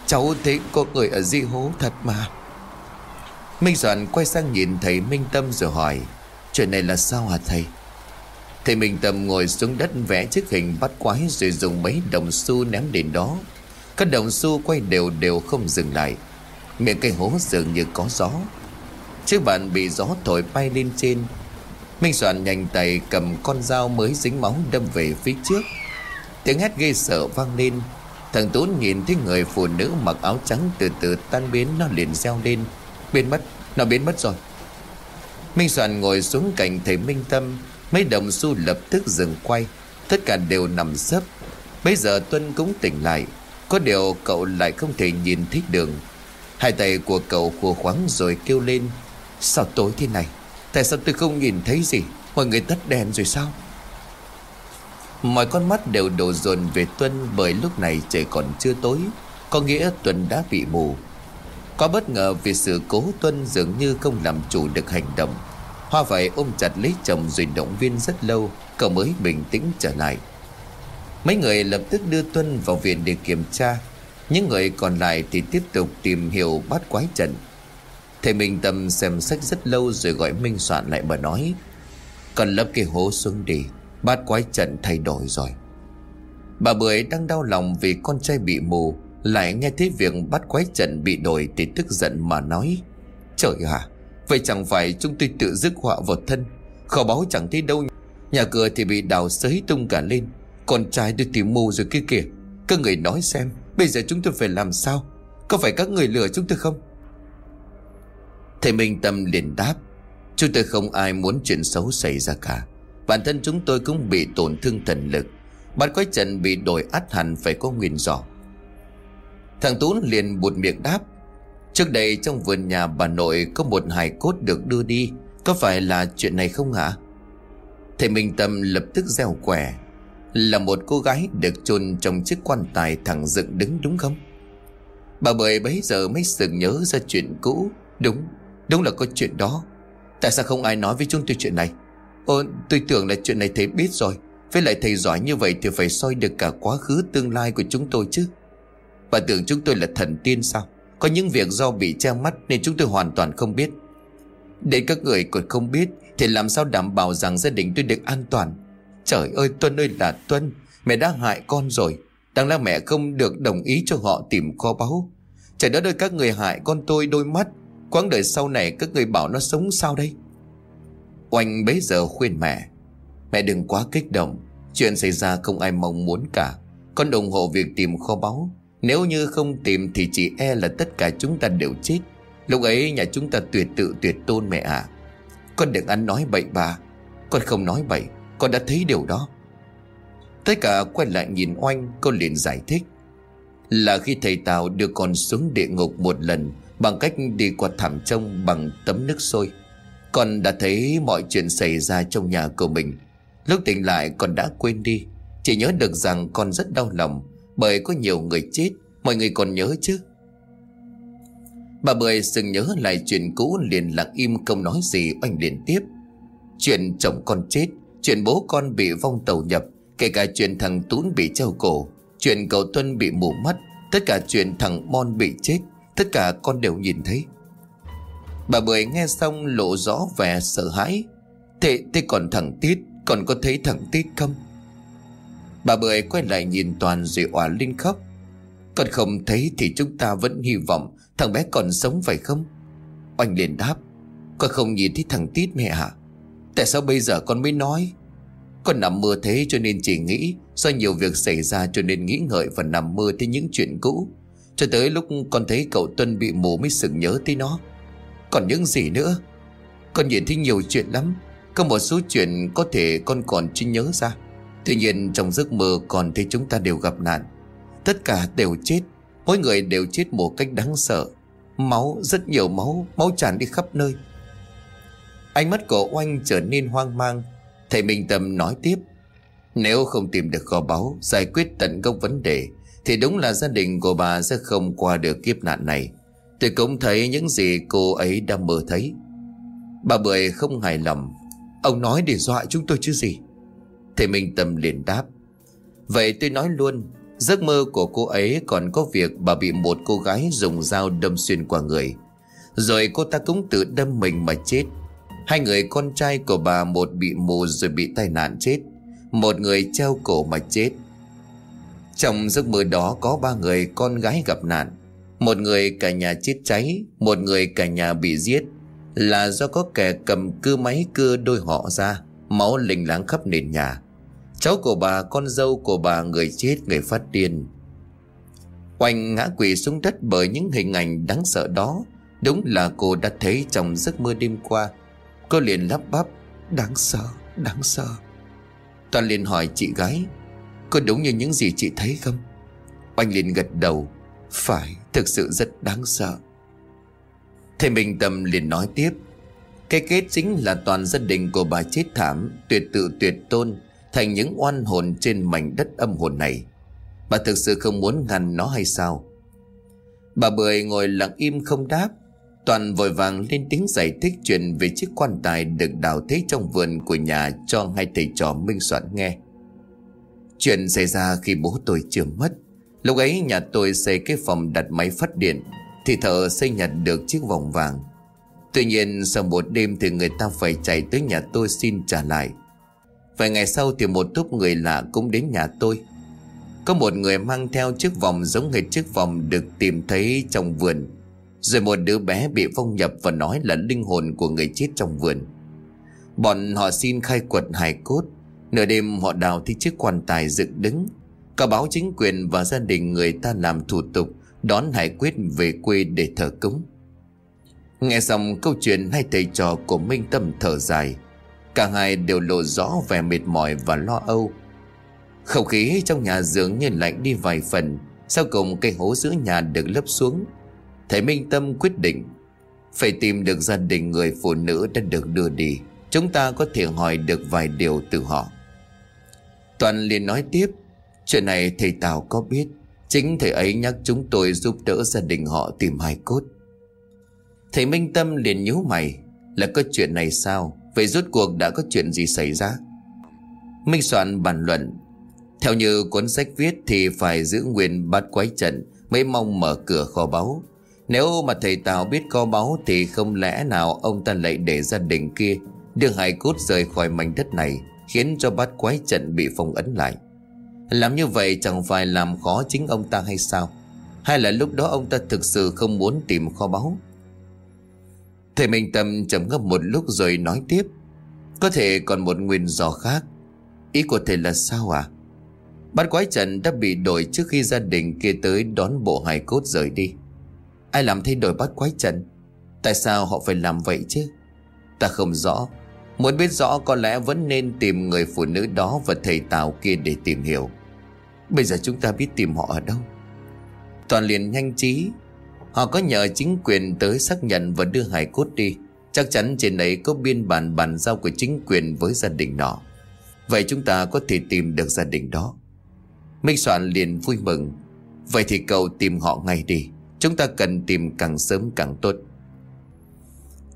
Cháu thấy có người ở di hố thật mà. Minh Soạn quay sang nhìn thầy Minh Tâm rồi hỏi Chuyện này là sao hả thầy? Thầy Minh Tâm ngồi xuống đất vẽ chiếc hình bắt quái Rồi dùng mấy đồng xu ném đến đó. Các đồng xu quay đều đều không dừng lại. Miệng cây hố dường như có gió. Chiếc bàn bị gió thổi bay lên trên. Minh Soạn nhanh tay cầm con dao mới dính máu đâm về phía trước. Tiếng hét ghê sợ vang lên. Thằng Tún nhìn thấy người phụ nữ mặc áo trắng từ từ tan biến Nó liền reo lên. Biến mất, nó biến mất rồi. Minh Soạn ngồi xuống cạnh thầy Minh Tâm. Mấy đồng xu lập tức dừng quay. Tất cả đều nằm sấp. Bây giờ Tuân cũng tỉnh lại. Có điều cậu lại không thể nhìn thấy đường. Hai tay của cậu khua khoáng rồi kêu lên. Sao tối thế này? Tại sao tôi không nhìn thấy gì? Mọi người tắt đèn rồi sao? Mọi con mắt đều đổ dồn về Tuân Bởi lúc này trời còn chưa tối. Có nghĩa Tuân đã bị mù. Có bất ngờ vì sự cố Tuân dường như không làm chủ được hành động. Hoa vậy ôm chặt lấy chồng rồi động viên rất lâu, Cậu mới bình tĩnh trở lại. Mấy người lập tức đưa Tuân vào viện để kiểm tra. Những người còn lại thì tiếp tục tìm hiểu bát quái trận. Thầy Minh Tâm xem sách rất lâu rồi gọi Minh Soạn lại mà nói Cần lấp cái hố xuống đi, Bát quái trận thay đổi rồi. Bà Bưởi đang đau lòng vì con trai bị mù lại nghe thấy việc bắt quái trận bị đổi Thì tức giận mà nói, Trời ạ, Vậy chẳng phải chúng tôi tự dứt họa vào thân, Kho báu chẳng thấy đâu. Nhà cửa thì bị đào sới tung cả lên, Con trai tôi tìm mù rồi kia kìa. Các người nói xem, Bây giờ chúng tôi phải làm sao? Có phải các người lừa chúng tôi không? Thầy Minh Tâm liền đáp, Chúng tôi không ai muốn chuyện xấu xảy ra cả. Bản thân chúng tôi cũng bị tổn thương thần lực. Bắt quái trận bị đổi át hẳn phải có nguyên do. Thằng Tú liền buột miệng đáp Trước đây trong vườn nhà bà nội có một hài cốt được đưa đi Có phải là chuyện này không hả? Thầy Minh Tâm lập tức gieo quẻ Là một cô gái được chôn trong chiếc quan tài thẳng dựng đứng đúng không? Bà bưởi bấy giờ mới sực nhớ ra chuyện cũ. Đúng, đúng là có chuyện đó. Tại sao không ai nói với chúng tôi chuyện này? Ồ tôi tưởng là chuyện này thầy biết rồi. Với lại thầy giỏi như vậy thì phải soi được cả quá khứ tương lai của chúng tôi chứ. Bà tưởng chúng tôi là thần tiên sao? Có những việc do bị che mắt nên chúng tôi hoàn toàn không biết. Để các người còn không biết, Thì làm sao đảm bảo rằng gia đình tôi được an toàn? Trời ơi, Tuân ơi là Tuân, Mẹ đã hại con rồi. Đáng là mẹ không được đồng ý cho họ tìm kho báu. Trời đất ơi, các người hại con tôi đôi mắt. Quãng đời sau này các người bảo nó sống sao đây? Oanh bấy giờ khuyên mẹ Mẹ đừng quá kích động, Chuyện xảy ra không ai mong muốn cả. Con ủng hộ việc tìm kho báu nếu như không tìm thì chỉ e là tất cả chúng ta đều chết. Lúc ấy nhà chúng ta tuyệt tự, tuyệt tôn mẹ à. Con đừng ăn nói bậy bà. Con không nói bậy, Con đã thấy điều đó. Tất cả quay lại nhìn oanh, Con liền giải thích. Là khi thầy Tào đưa con xuống địa ngục một lần, Bằng cách đi qua thảm trông bằng tấm nước sôi, Con đã thấy mọi chuyện xảy ra trong nhà của mình. Lúc tỉnh lại, con đã quên đi. Chỉ nhớ được rằng con rất đau lòng. Bởi có nhiều người chết Mọi người còn nhớ chứ? Bà Bưởi sừng nhớ lại chuyện cũ liền lặng im không nói gì oanh liền tiếp. Chuyện chồng con chết Chuyện bố con bị vong tàu nhập Kể cả chuyện thằng Tún bị treo cổ Chuyện cậu Tuân bị mù mắt Tất cả chuyện thằng Mon bị chết Tất cả con đều nhìn thấy. Bà Bưởi nghe xong lộ rõ vẻ sợ hãi. Thế, thế còn thằng Tít Còn có thấy thằng Tít không? Bà Bưởi quay lại nhìn Toàn rồi òa lên khóc Con không thấy thì chúng ta vẫn hy vọng Thằng bé còn sống phải không? Oanh liền đáp. Con không nhìn thấy thằng Tít mẹ hả Tại sao bây giờ con mới nói? Con nằm mơ thế cho nên chỉ nghĩ Do nhiều việc xảy ra cho nên nghĩ ngợi Và nằm mơ thấy những chuyện cũ. Cho tới lúc con thấy cậu Tuân bị mù mới sừng nhớ tới nó. Còn những gì nữa? Con nhìn thấy nhiều chuyện lắm. Có một số chuyện có thể con còn chưa nhớ ra. Tuy nhiên trong giấc mơ còn thấy chúng ta đều gặp nạn. Tất cả đều chết Mỗi người đều chết một cách đáng sợ. Máu, rất nhiều máu Máu tràn đi khắp nơi. Ánh mắt của oanh trở nên hoang mang. Thầy Minh Tâm nói tiếp Nếu không tìm được kho báu Giải quyết tận gốc vấn đề thì đúng là gia đình của bà sẽ không qua được kiếp nạn này. Tôi cũng thấy những gì cô ấy đang mơ thấy. Bà Bưởi không hài lòng. Ông nói để dọa chúng tôi chứ gì? Thầy Minh Tâm liền đáp. Vậy tôi nói luôn, Giấc mơ của cô ấy còn có việc bà bị một cô gái dùng dao đâm xuyên qua người. Rồi cô ta cũng tự đâm mình mà chết. Hai người con trai của bà một bị mù rồi bị tai nạn chết. Một người treo cổ mà chết. Trong giấc mơ đó có ba người con gái gặp nạn. Một người cả nhà chết cháy, Một người cả nhà bị giết. Là do có kẻ cầm cưa máy cưa đôi họ ra, Máu lình láng khắp nền nhà. Cháu của bà con dâu của bà người chết người phát điên. Oanh ngã quỷ xuống đất bởi những hình ảnh đáng sợ đó. Đúng là cô đã thấy trong giấc mơ đêm qua Cô liền lắp bắp Đáng sợ, đáng sợ. Toàn liền hỏi chị gái có đúng như những gì chị thấy không? Oanh liền gật đầu Phải thực sự rất đáng sợ. Thầy Minh Tâm liền nói tiếp Cái kết chính là toàn gia đình của bà chết thảm Tuyệt tự tuyệt tôn. Thành những oan hồn trên mảnh đất âm hồn này Bà thực sự không muốn ngăn nó hay sao Bà Bưởi ngồi lặng im không đáp, Toàn vội vàng lên tiếng giải thích chuyện về chiếc quan tài được đào thế trong vườn của nhà cho hai thầy trò minh soạn nghe. Chuyện xảy ra khi bố tôi chưa mất. Lúc ấy nhà tôi xây cái phòng đặt máy phát điện, thì thợ xây nhặt được chiếc vòng vàng. Tuy nhiên sau một đêm thì người ta phải chạy tới nhà tôi xin trả lại. Vài ngày sau thì một túp người lạ cũng đến nhà tôi. Có một người mang theo chiếc vòng giống hệt chiếc vòng được tìm thấy trong vườn. Rồi một đứa bé bị phong nhập và nói là linh hồn của người chết trong vườn. Bọn họ xin khai quật hài cốt. Nửa đêm họ đào thi chiếc quan tài dựng đứng. Cả báo chính quyền và gia đình người ta làm thủ tục, Đón hải quyết về quê để thờ cúng. Nghe xong câu chuyện, hai thầy trò của Minh Tâm thở dài. Cả hai đều lộ rõ vẻ mệt mỏi và lo âu. Không khí trong nhà dường như lạnh đi vài phần, Sau cùng cây hố giữa nhà được lấp xuống. Thầy Minh Tâm quyết định, Phải tìm được gia đình người phụ nữ đã được đưa đi, Chúng ta có thể hỏi được vài điều từ họ. Toàn liền nói tiếp, Chuyện này thầy Tào có biết, Chính thầy ấy nhắc chúng tôi giúp đỡ gia đình họ tìm hài cốt. Thầy Minh Tâm liền nhíu mày, Là có chuyện này sao? Vậy rốt cuộc đã có chuyện gì xảy ra? Minh Soạn bàn luận. Theo như cuốn sách viết Thì phải giữ nguyên bát quái trận Mới mong mở cửa kho báu. Nếu mà thầy Tào biết kho báu Thì không lẽ nào ông ta lại để gia đình kia Đưa hải cốt rời khỏi mảnh đất này, Khiến cho bát quái trận bị phong ấn lại? Làm như vậy chẳng phải làm khó chính ông ta hay sao? Hay là lúc đó ông ta thực sự không muốn tìm kho báu? Thầy Minh Tâm trầm ngâm một lúc rồi nói tiếp. Có thể còn một nguyên do khác. Ý của thầy là sao à Bát quái trận đã bị đổi trước khi gia đình kia tới đón bộ hài cốt rời đi. Ai làm thay đổi bát quái trận? Tại sao họ phải làm vậy chứ? Ta không rõ. Muốn biết rõ có lẽ vẫn nên tìm người phụ nữ đó Và thầy Tào kia để tìm hiểu. Bây giờ chúng ta biết tìm họ ở đâu. Toàn liền nhanh trí Họ có nhờ chính quyền tới xác nhận và đưa hải cốt đi. Chắc chắn trên ấy có biên bản bàn giao của chính quyền với gia đình nọ. Vậy chúng ta có thể tìm được gia đình đó. Minh Soạn liền vui mừng. Vậy thì cậu tìm họ ngay đi. Chúng ta cần tìm càng sớm càng tốt.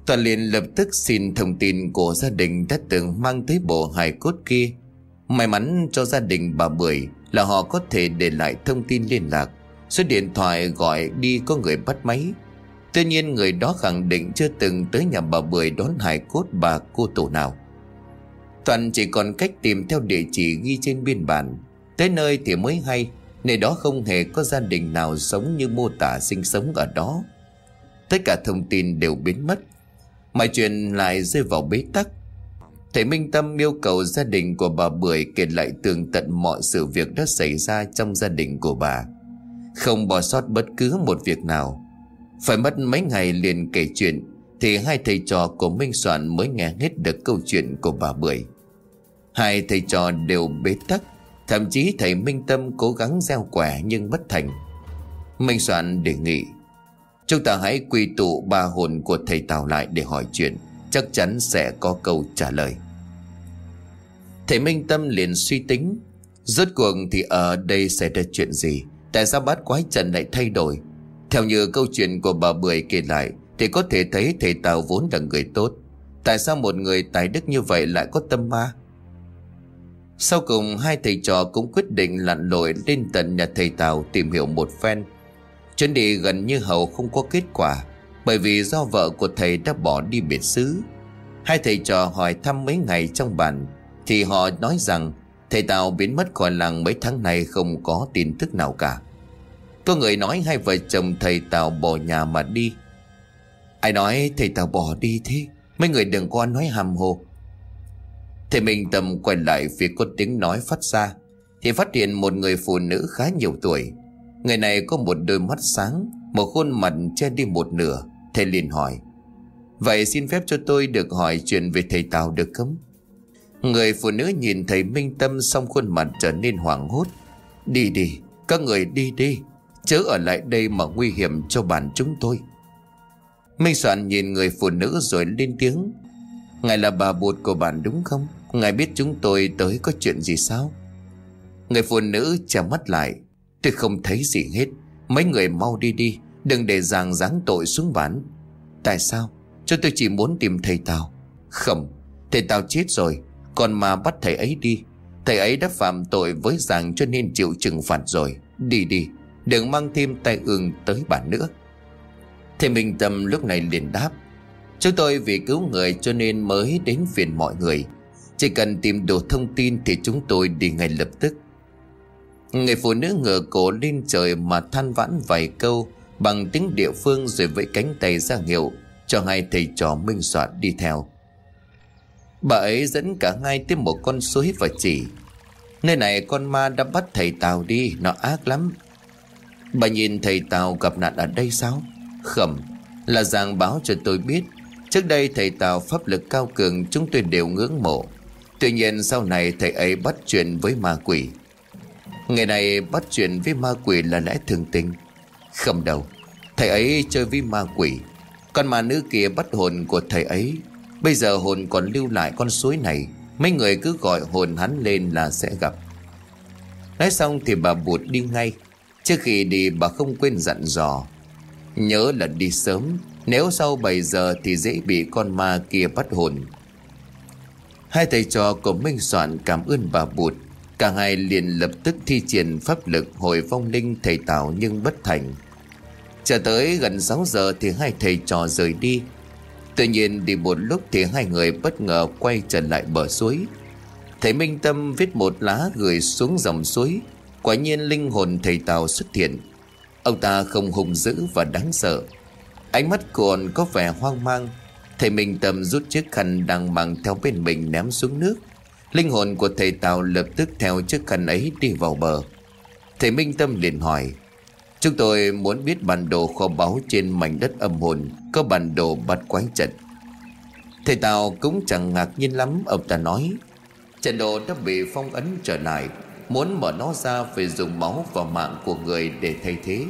Toàn liền lập tức xin thông tin của gia đình đã từng mang tới bộ hài cốt kia. May mắn cho gia đình bà Bưởi là họ có thể để lại thông tin liên lạc. Số điện thoại gọi đi có người bắt máy. Tuy nhiên người đó khẳng định chưa từng tới nhà bà Bưởi đón hài cốt bà cô tổ nào. Toàn chỉ còn cách tìm theo địa chỉ ghi trên biên bản. Tới nơi thì mới hay, Nơi đó không hề có gia đình nào sống như mô tả sinh sống ở đó. Tất cả thông tin đều biến mất. Mọi chuyện lại rơi vào bế tắc. Thầy Minh Tâm yêu cầu gia đình của bà Bưởi kể lại tường tận mọi sự việc đã xảy ra trong gia đình của bà. Không bỏ sót bất cứ một việc nào. Phải mất mấy ngày liền kể chuyện, Thì hai thầy trò của Minh Soạn mới nghe hết được câu chuyện của bà Bưởi. Hai thầy trò đều bế tắc, Thậm chí thầy Minh Tâm cố gắng gieo quẻ nhưng bất thành. Minh Soạn đề nghị, Chúng ta hãy quy tụ ba hồn của thầy Tào lại để hỏi chuyện, Chắc chắn sẽ có câu trả lời. Thầy Minh Tâm liền suy tính, Rốt cuộc thì ở đây sẽ ra chuyện gì? Tại sao bát quái trận lại thay đổi Theo như câu chuyện của bà Bưởi kể lại Thì có thể thấy thầy Tào vốn là người tốt Tại sao một người tài đức như vậy lại có tâm ma sau cùng hai thầy trò cũng quyết định lặn lội lên tận nhà thầy Tào tìm hiểu một phen. Chuyến đi gần như hầu không có kết quả bởi vì do vợ của thầy đã bỏ đi biệt xứ. Hai thầy trò hỏi thăm mấy ngày trong bản, thì họ nói rằng thầy Tào biến mất khỏi làng mấy tháng nay không có tin tức nào cả. Có người nói hai vợ chồng thầy Tào bỏ nhà mà đi. Ai nói thầy Tào bỏ đi thế? Mấy người đừng có nói hàm hồ. Thầy Minh Tâm quay lại phía có tiếng nói phát ra, Thì phát hiện một người phụ nữ khá nhiều tuổi Người này có một đôi mắt sáng, Một khuôn mặt che đi một nửa Thầy liền hỏi, Vậy xin phép cho tôi được hỏi chuyện về thầy Tào được không? Người phụ nữ nhìn thấy Minh Tâm Xong khuôn mặt trở nên hoảng hốt. Đi đi, các người đi đi. Chớ ở lại đây mà nguy hiểm cho bản chúng tôi. Minh Soạn nhìn người phụ nữ rồi lên tiếng. Ngài là bà bụt của bạn đúng không? Ngài biết chúng tôi tới có chuyện gì sao? Người phụ nữ trả mắt lại. Tôi không thấy gì hết. Mấy người mau đi đi Đừng để giàng giáng tội xuống bản. Tại sao? Cho tôi chỉ muốn tìm thầy Tào. Không Thầy Tào chết rồi. Còn mà bắt thầy ấy đi. Thầy ấy đã phạm tội với giàng cho nên chịu trừng phạt rồi. Đi đi, Đừng mang thêm tai ương tới bản nữa. Thầy Minh Tâm lúc này liền đáp, Chúng tôi vì cứu người cho nên mới đến phiền mọi người. Chỉ cần tìm đủ thông tin thì chúng tôi đi ngay lập tức. Người phụ nữ ngửa cổ lên trời mà than vãn vài câu Bằng tiếng địa phương rồi với cánh tay ra hiệu Cho hai thầy trò minh soạn đi theo. Bà ấy dẫn cả hai tới một con suối và chỉ. Nơi này con ma đã bắt thầy Tào đi, Nó ác lắm. Bà nhìn thầy Tào gặp nạn ở đây sao? Khẩm, Là giảng báo cho tôi biết. Trước đây thầy Tào pháp lực cao cường, Chúng tôi đều ngưỡng mộ. Tuy nhiên sau này thầy ấy bắt chuyện với ma quỷ. Ngày này bắt chuyện với ma quỷ là lẽ thường tình. Không đâu Thầy ấy chơi với ma quỷ. Con ma nữ kia bắt hồn của thầy ấy. Bây giờ hồn còn lưu lại con suối này, Mấy người cứ gọi hồn hắn lên là sẽ gặp. Nói xong thì bà bụt đi ngay. Trước khi đi, bà không quên dặn dò. Nhớ là đi sớm, Nếu sau 7 giờ thì dễ bị con ma kia bắt hồn. Hai thầy trò của Minh Soạn cảm ơn bà bụt. Cả hai liền lập tức thi triển pháp lực hồi vong linh thầy Tào nhưng bất thành. Chờ tới gần 6 giờ thì hai thầy trò rời đi. Tuy nhiên đi một lúc thì hai người bất ngờ quay trở lại bờ suối. Thầy Minh Tâm viết một lá gửi xuống dòng suối. Quả nhiên linh hồn thầy Tào xuất hiện. Ông ta không hùng dữ và đáng sợ. Ánh mắt còn có vẻ hoang mang. Thầy Minh Tâm rút chiếc khăn đang mang theo bên mình ném xuống nước. Linh hồn của thầy Tào lập tức theo chiếc khăn ấy đi vào bờ. Thầy Minh Tâm liền hỏi Chúng tôi muốn biết bản đồ kho báu trên mảnh đất âm hồn Có bản đồ bắt quái trận. Thầy Tào cũng chẳng ngạc nhiên lắm, Ông ta nói. Trận đồ đã bị phong ấn trở lại, Muốn mở nó ra phải dùng máu và mạng của người để thay thế.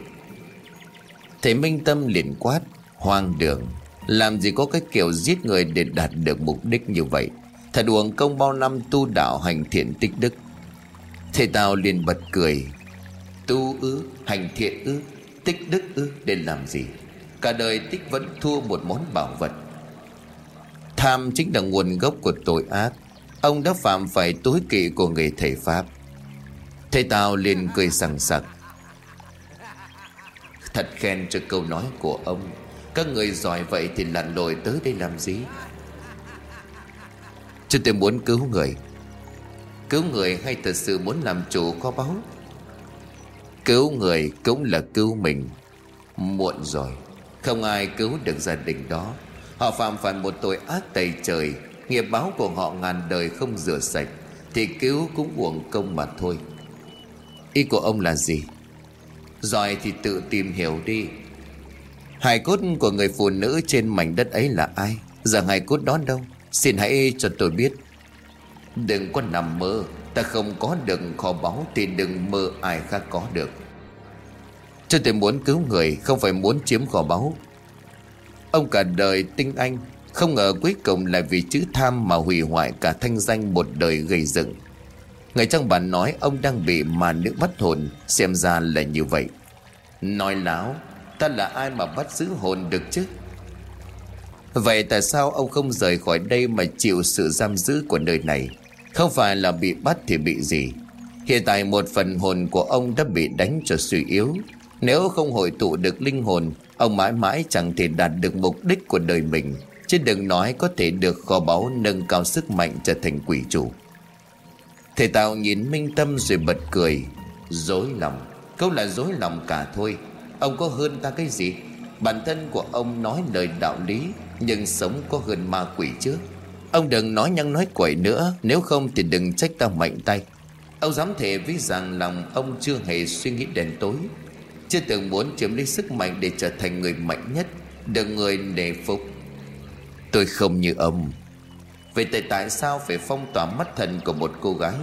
Thầy Minh Tâm liền quát, Hoang đường, Làm gì có cái kiểu giết người để đạt được mục đích như vậy? Thật uổng công bao năm tu đạo hành thiện tích đức. Thầy Tào liền bật cười Tu ư, hành thiện ư, tích đức ư để làm gì? Cả đời tích vẫn thua một món bảo vật. Tham chính là nguồn gốc của tội ác. Ông đã phạm phải tối kỵ của người thầy Pháp. Thầy Tào liền cười sằng sặc. Thật khen cho câu nói của ông. Các người giỏi vậy thì lặn lội tới đây làm gì? Chúng tôi muốn cứu người. Cứu người hay thật sự muốn làm chủ kho báu? Cứu người cũng là cứu mình. Muộn rồi, Không ai cứu được gia đình đó. Họ phạm phải một tội ác tày trời. Nghiệp báo của họ ngàn đời không rửa sạch, Thì cứu cũng uổng công mà thôi. Ý của ông là gì? Rồi thì tự tìm hiểu đi. Hài cốt của người phụ nữ trên mảnh đất ấy là ai? Giờ hài cốt đó đâu? Xin hãy cho tôi biết. Đừng có nằm mơ. Ta không có được kho báu Thì đừng mơ ai khác có được. Cho tôi muốn cứu người Không phải muốn chiếm kho báu. Ông cả đời tinh anh, Không ngờ cuối cùng là vì chữ tham Mà hủy hoại cả thanh danh một đời gây dựng. Người trong bản nói Ông đang bị mà nước bắt hồn, Xem ra là như vậy. Nói láo, Ta là ai mà bắt giữ hồn được chứ? Vậy tại sao ông không rời khỏi đây mà chịu sự giam giữ của nơi này? Không phải là bị bắt thì bị gì. Hiện tại một phần hồn của ông đã bị đánh cho suy yếu. Nếu không hội tụ được linh hồn, Ông mãi mãi chẳng thể đạt được mục đích của đời mình. Chứ đừng nói có thể được kho báu nâng cao sức mạnh trở thành quỷ chủ. Thầy Tào nhìn Minh Tâm rồi bật cười. Dối lòng. Câu là dối lòng cả thôi. Ông có hơn ta cái gì? Bản thân của ông nói lời đạo lý, Nhưng sống có hơn ma quỷ trước Ông đừng nói nhăng nói quậy nữa, Nếu không thì đừng trách ta mạnh tay. Ông dám thề với rằng lòng ông chưa hề suy nghĩ đèn tối, Chưa từng muốn chiếm lấy sức mạnh để trở thành người mạnh nhất, Được người nề phục. Tôi không như ông. Vậy tại tại sao phải phong tỏa mắt thần của một cô gái?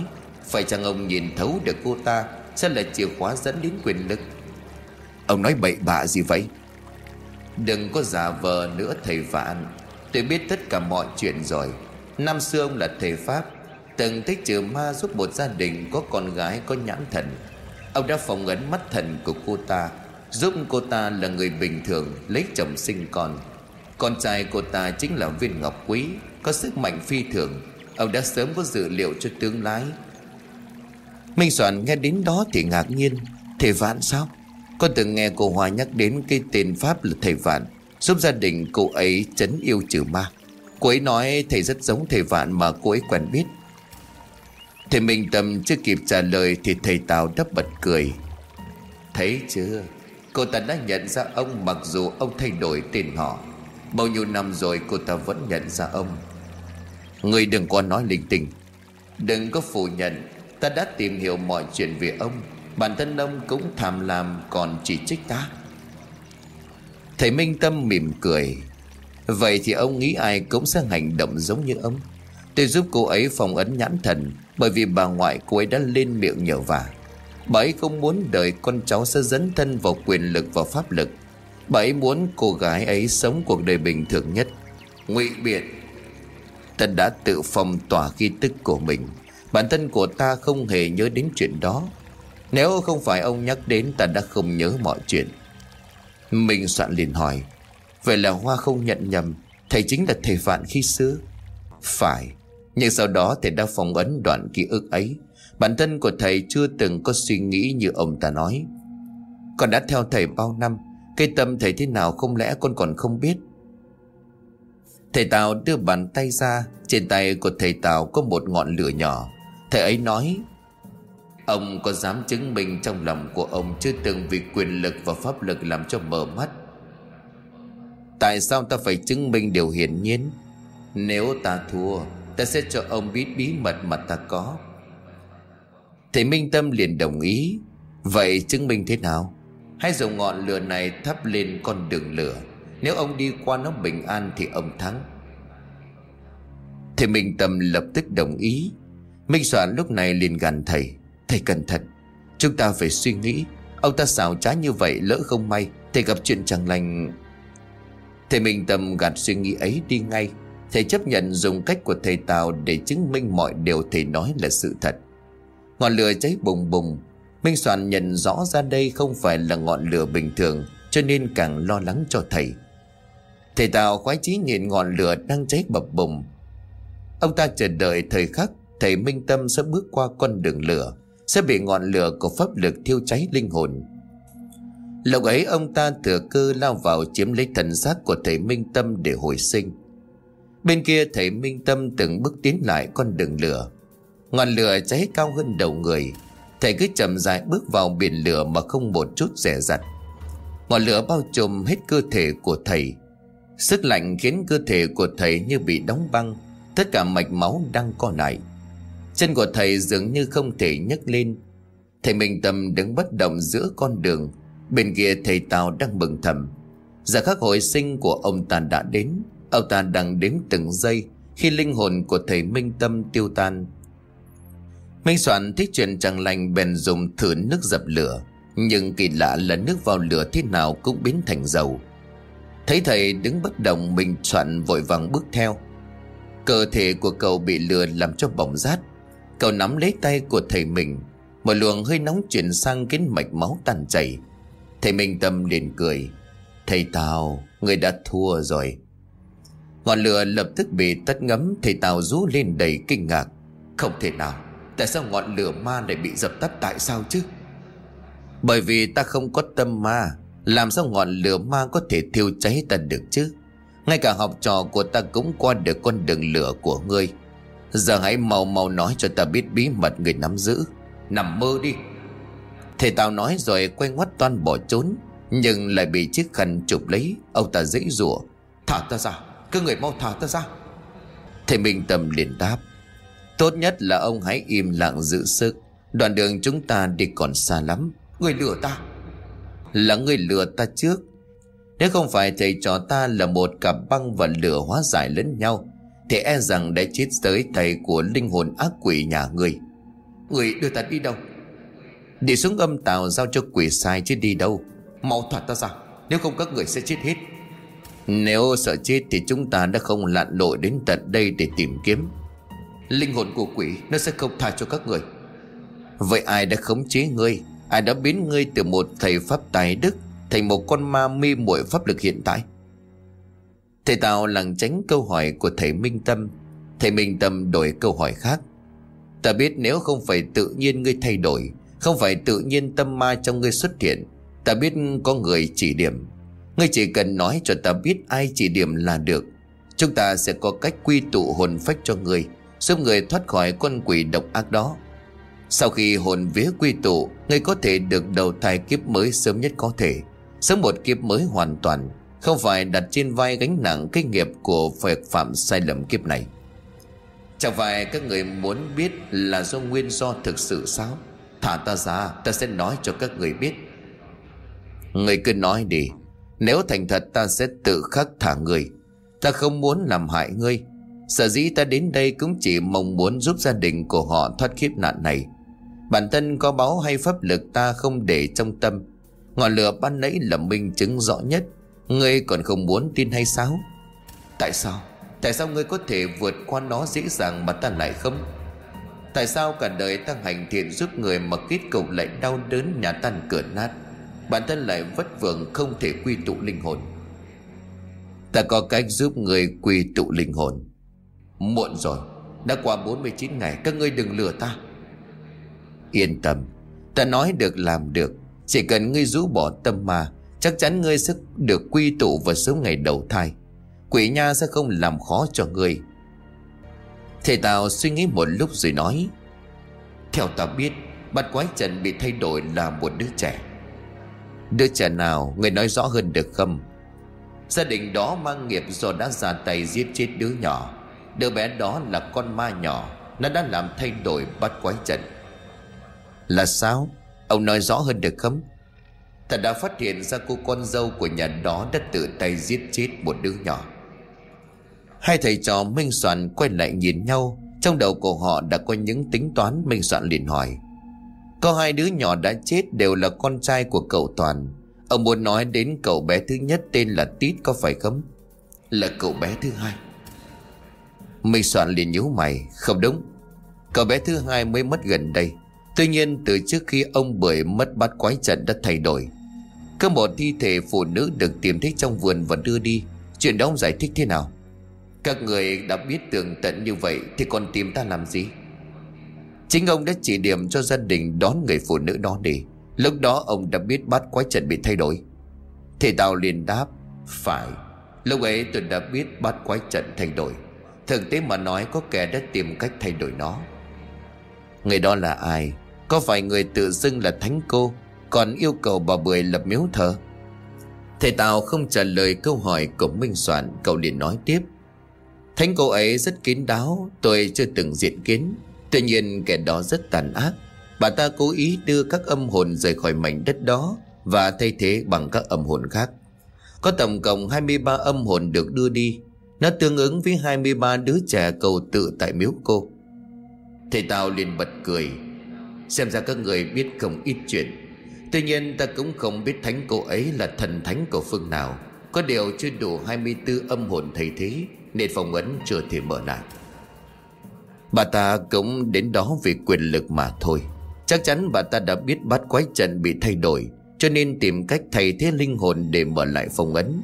Phải chăng ông nhìn thấu được cô ta Sẽ là chìa khóa dẫn đến quyền lực? Ông nói bậy bạ gì vậy? Đừng có giả vờ nữa, thầy Vạn. Tôi biết tất cả mọi chuyện rồi. Năm xưa ông là thầy Pháp, Từng thích trừ ma giúp một gia đình có con gái có nhãn thần. Ông đã phòng ấn mắt thần của cô ta, Giúp cô ta là người bình thường Lấy chồng sinh con. Con trai cô ta chính là viên ngọc quý, Có sức mạnh phi thường. Ông đã sớm có dự liệu cho tương lai. Minh Soạn nghe đến đó thì ngạc nhiên. Thầy Vạn sao? Con từng nghe cô Hoa nhắc đến cái tên Pháp là thầy Vạn. Giúp gia đình cô ấy chấn yêu trừ ma. Cô ấy nói thầy rất giống thầy Vạn mà cô ấy quen biết. Thầy Minh Tâm chưa kịp trả lời Thì thầy Tào đắp bật cười. Thấy chưa? Cô ta đã nhận ra ông mặc dù ông thay đổi tên họ. Bao nhiêu năm rồi cô ta vẫn nhận ra ông. Người đừng có nói linh tinh. Đừng có phủ nhận. Ta đã tìm hiểu mọi chuyện về ông. Bản thân ông cũng tham lam, Còn chỉ trích ta. Thầy Minh Tâm mỉm cười. Vậy thì ông nghĩ ai cũng sẽ hành động giống như ông. Tôi giúp cô ấy phòng ấn nhãn thần, Bởi vì bà ngoại cô ấy đã lên miệng nhờ vả. Bà ấy không muốn đợi con cháu sẽ dấn thân vào quyền lực và pháp lực. Bà ấy muốn cô gái ấy sống cuộc đời bình thường nhất. Ngụy biện, Ta đã tự phong tỏa khi tức của mình. Bản thân của ta không hề nhớ đến chuyện đó. Nếu không phải ông nhắc đến, ta đã không nhớ mọi chuyện. Mình soạn liền hỏi, Vậy là Hoa không nhận nhầm, Thầy chính là thầy Vạn khi xưa Phải, Nhưng sau đó thầy đã phong ấn đoạn ký ức ấy. Bản thân của thầy chưa từng có suy nghĩ như ông ta nói. Con đã theo thầy bao năm Cây tâm thầy thế nào không lẽ con còn không biết? Thầy Tào đưa bàn tay ra, Trên tay của thầy Tào có một ngọn lửa nhỏ. Thầy ấy nói Ông có dám chứng minh trong lòng của ông Chưa từng vì quyền lực và pháp lực làm cho mở mắt? Tại sao ta phải chứng minh điều hiển nhiên? Nếu ta thua, Ta sẽ cho ông biết bí mật mà ta có. Thầy Minh Tâm liền đồng ý. Vậy chứng minh thế nào? Hãy dùng ngọn lửa này thắp lên con đường lửa. Nếu ông đi qua nó bình an thì ông thắng. Thầy Minh Tâm lập tức đồng ý. Minh Soạn lúc này liền gằn thầy. Thầy cẩn thận. Chúng ta phải suy nghĩ. Ông ta xảo trá như vậy lỡ không may, Thầy gặp chuyện chẳng lành. Thầy Minh Tâm gạt suy nghĩ ấy đi ngay. Thầy chấp nhận dùng cách của thầy Tào Để chứng minh mọi điều thầy nói là sự thật. Ngọn lửa cháy bùng bùng. Minh Soạn nhận rõ ra đây không phải là ngọn lửa bình thường, Cho nên càng lo lắng cho thầy. Thầy Tào khoái chí nhìn ngọn lửa đang cháy bập bùng. Ông ta chờ đợi thời khắc, Thầy Minh Tâm sẽ bước qua con đường lửa. Sẽ bị ngọn lửa của pháp lực thiêu cháy linh hồn. Lúc ấy, ông ta thừa cơ lao vào chiếm lấy thần xác của thầy Minh Tâm để hồi sinh. Bên kia, thầy Minh Tâm từng bước tiến lại con đường lửa. Ngọn lửa cháy cao hơn đầu người. Thầy cứ chậm rãi bước vào biển lửa mà không một chút rẻ rặt. Ngọn lửa bao trùm hết cơ thể của thầy. Sức lạnh khiến cơ thể của thầy như bị đóng băng. Tất cả mạch máu đang co lại. Chân của thầy dường như không thể nhấc lên. Thầy Minh Tâm đứng bất động giữa con đường. Bên kia thầy Tào đang mừng thầm. Giờ khắc hồi sinh của ông ta đã đến. Ông ta đang đếm từng giây Khi linh hồn của thầy Minh Tâm tiêu tan. Minh Soạn thích chuyện chẳng lành bèn dùng thử nước dập lửa. Nhưng kỳ lạ là nước vào lửa thế nào cũng biến thành dầu. Thấy thầy đứng bất động, Minh Soạn vội vàng bước theo. Cơ thể của cậu bị lửa làm cho bỏng rát. Cậu nắm lấy tay của thầy mình. Một luồng hơi nóng chuyển sang khiến mạch máu tan chảy. Thầy Minh Tâm liền cười. Thầy Tào, Người đã thua rồi. Ngọn lửa lập tức bị tắt ngấm, Thầy Tào rú lên đầy kinh ngạc. Không thể nào, Tại sao ngọn lửa ma lại bị dập tắt, tại sao chứ? Bởi vì ta không có tâm ma, Làm sao ngọn lửa ma có thể thiêu cháy ta được chứ? Ngay cả học trò của ta cũng qua được con đường lửa của ngươi. Giờ hãy mau mau nói cho ta biết bí mật người nắm giữ. Nằm mơ đi. Thầy tao nói rồi quay ngoắt toan bỏ trốn, Nhưng lại bị chiếc khăn chụp lấy. Ông ta dễ rủa, Thả ta ra, Cứ người mau thả ta ra. Thầy Minh Tâm liền đáp, Tốt nhất là ông hãy im lặng giữ sức. Đoạn đường chúng ta đi còn xa lắm. Người lừa ta. Là người lừa ta trước. Nếu không phải thầy trò ta là một cặp băng và lửa hóa giải lẫn nhau thì e rằng đã chết tới tay của linh hồn ác quỷ nhà người Người đưa ta đi đâu? Đi xuống âm tàu giao cho quỷ sai chứ đi đâu? Mau thoát ta ra, Nếu không các người sẽ chết hết. Nếu sợ chết thì chúng ta đã không lặn lội đến tận đây để tìm kiếm. Linh hồn của quỷ, Nó sẽ không tha cho các người. Vậy ai đã khống chế ngươi? Ai đã biến ngươi từ một thầy pháp tài đức Thành một con ma mê muội pháp lực hiện tại? Thầy Tào lặng tránh câu hỏi của thầy Minh Tâm. Thầy Minh Tâm đổi câu hỏi khác. Ta biết nếu không phải tự nhiên ngươi thay đổi, Không phải tự nhiên tâm ma trong ngươi xuất hiện, Ta biết có người chỉ điểm. Ngươi chỉ cần nói cho ta biết ai chỉ điểm là được. Chúng ta sẽ có cách quy tụ hồn phách cho ngươi, Giúp người thoát khỏi con quỷ độc ác đó. Sau khi hồn vía quy tụ, Ngươi có thể được đầu thai kiếp mới sớm nhất có thể, sớm một kiếp mới hoàn toàn. Không phải đặt trên vai gánh nặng cái nghiệp của việc phạm sai lầm kiếp này. Chẳng phải các người muốn biết là do nguyên do thực sự sao? Thả ta ra, ta sẽ nói cho các người biết. Người cứ nói đi, Nếu thành thật ta sẽ tự khắc thả người. Ta không muốn làm hại ngươi. Sở dĩ ta đến đây cũng chỉ mong muốn giúp gia đình của họ thoát khiếp nạn này. Bản thân có báo hay pháp lực ta không để trong tâm. Ngọn lửa ban nãy là minh chứng rõ nhất. Ngươi còn không muốn tin hay sao? Tại sao? Tại sao ngươi có thể vượt qua nó dễ dàng mà ta lại không? Tại sao cả đời ta hành thiện giúp người mà kết cục lại đau đớn nhà tan cửa nát? Bản thân lại vất vưởng không thể quy tụ linh hồn. Ta có cách giúp người quy tụ linh hồn. Muộn rồi, Đã qua 49 ngày, các ngươi đừng lừa ta. Yên tâm, Ta nói được làm được, Chỉ cần ngươi rũ bỏ tâm ma Chắc chắn ngươi sẽ được quy tụ vào sớm ngày đầu thai. Quỷ nha sẽ không làm khó cho ngươi. Thầy Tào suy nghĩ một lúc rồi nói, Theo ta biết, Bát quái trần bị thay đổi là một đứa trẻ. Đứa trẻ nào? Người nói rõ hơn được không? Gia đình đó mang nghiệp do đã ra tay giết chết đứa nhỏ. Đứa bé đó là con ma nhỏ. Nó đã làm thay đổi bắt quái trận Là sao? Ông nói rõ hơn được không? Ta đã phát hiện ra cô con dâu của nhà đó Đã tự tay giết chết một đứa nhỏ. Hai thầy trò Minh Soạn quay lại nhìn nhau, Trong đầu của họ đã có những tính toán, Minh Soạn liền hỏi. Có hai đứa nhỏ đã chết đều là con trai của cậu Toàn. Ông muốn nói đến cậu bé thứ nhất tên là Tít có phải không? Là cậu bé thứ hai. Minh Soạn liền nhíu mày, Không đúng. Cậu bé thứ hai mới mất gần đây. Tuy nhiên, từ trước khi ông Bưởi mất bát quái trận đã thay đổi. Cơ một thi thể phụ nữ được tìm thấy trong vườn và đưa đi. Chuyện đó ông giải thích thế nào? Các người đã biết tường tận như vậy Thì còn tìm ta làm gì? Chính ông đã chỉ điểm cho gia đình đón người phụ nữ đó đi. Lúc đó ông đã biết bát quái trận bị thay đổi. Thầy Tào liền đáp, Phải. Lúc ấy tôi đã biết bát quái trận thay đổi. Thực tế mà nói có kẻ đã tìm cách thay đổi nó. Người đó là ai? Có phải người tự xưng là thánh cô? Còn yêu cầu bà Bưởi lập miếu thờ. Thầy Tào không trả lời câu hỏi của Minh Soạn, Cậu liền nói tiếp. Thánh cô ấy rất kín đáo, Tôi chưa từng diện kiến. Tuy nhiên kẻ đó rất tàn ác. Bà ta cố ý đưa các âm hồn rời khỏi mảnh đất đó Và thay thế bằng các âm hồn khác. Có tổng cộng 23 âm hồn được đưa đi. Nó tương ứng với 23 đứa trẻ cầu tự tại miếu cô. Thầy Tào liền bật cười. Xem ra các người biết không ít chuyện. Tuy nhiên ta cũng không biết thánh cô ấy là thần thánh của phương nào. Có điều chưa đủ 24 âm hồn thầy thế, Nên phòng ấn chưa thể mở lại. Bà ta cũng đến đó vì quyền lực mà thôi. Chắc chắn bà ta đã biết bát quái trận bị thay đổi, Cho nên tìm cách thay thế linh hồn để mở lại phong ấn.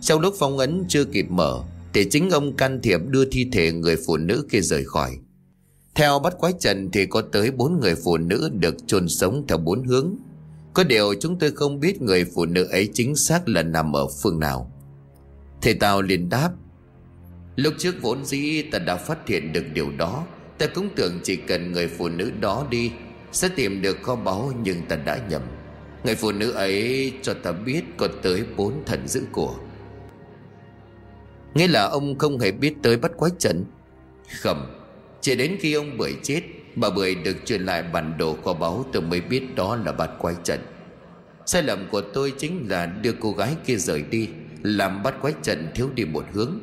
Trong lúc phong ấn chưa kịp mở, Thì chính ông can thiệp đưa thi thể người phụ nữ kia rời khỏi. Theo bắt quái trận thì có tới bốn người phụ nữ được chôn sống theo bốn hướng. Có điều chúng tôi không biết người phụ nữ ấy chính xác là nằm ở phương nào. Thầy Tào liền đáp, Lúc trước vốn dĩ ta đã phát hiện được điều đó. Ta cũng tưởng chỉ cần người phụ nữ đó đi, sẽ tìm được kho báu nhưng ta đã nhầm. Người phụ nữ ấy cho ta biết có tới bốn thần giữ của. Nghĩa là ông không hề biết tới bắt quái trận. Không, Chỉ đến khi ông Bưởi chết Bà Bưởi được truyền lại bản đồ kho báu, Tôi mới biết đó là bát quái trận. Sai lầm của tôi chính là đưa cô gái kia rời đi, Làm bát quái trận thiếu đi một hướng.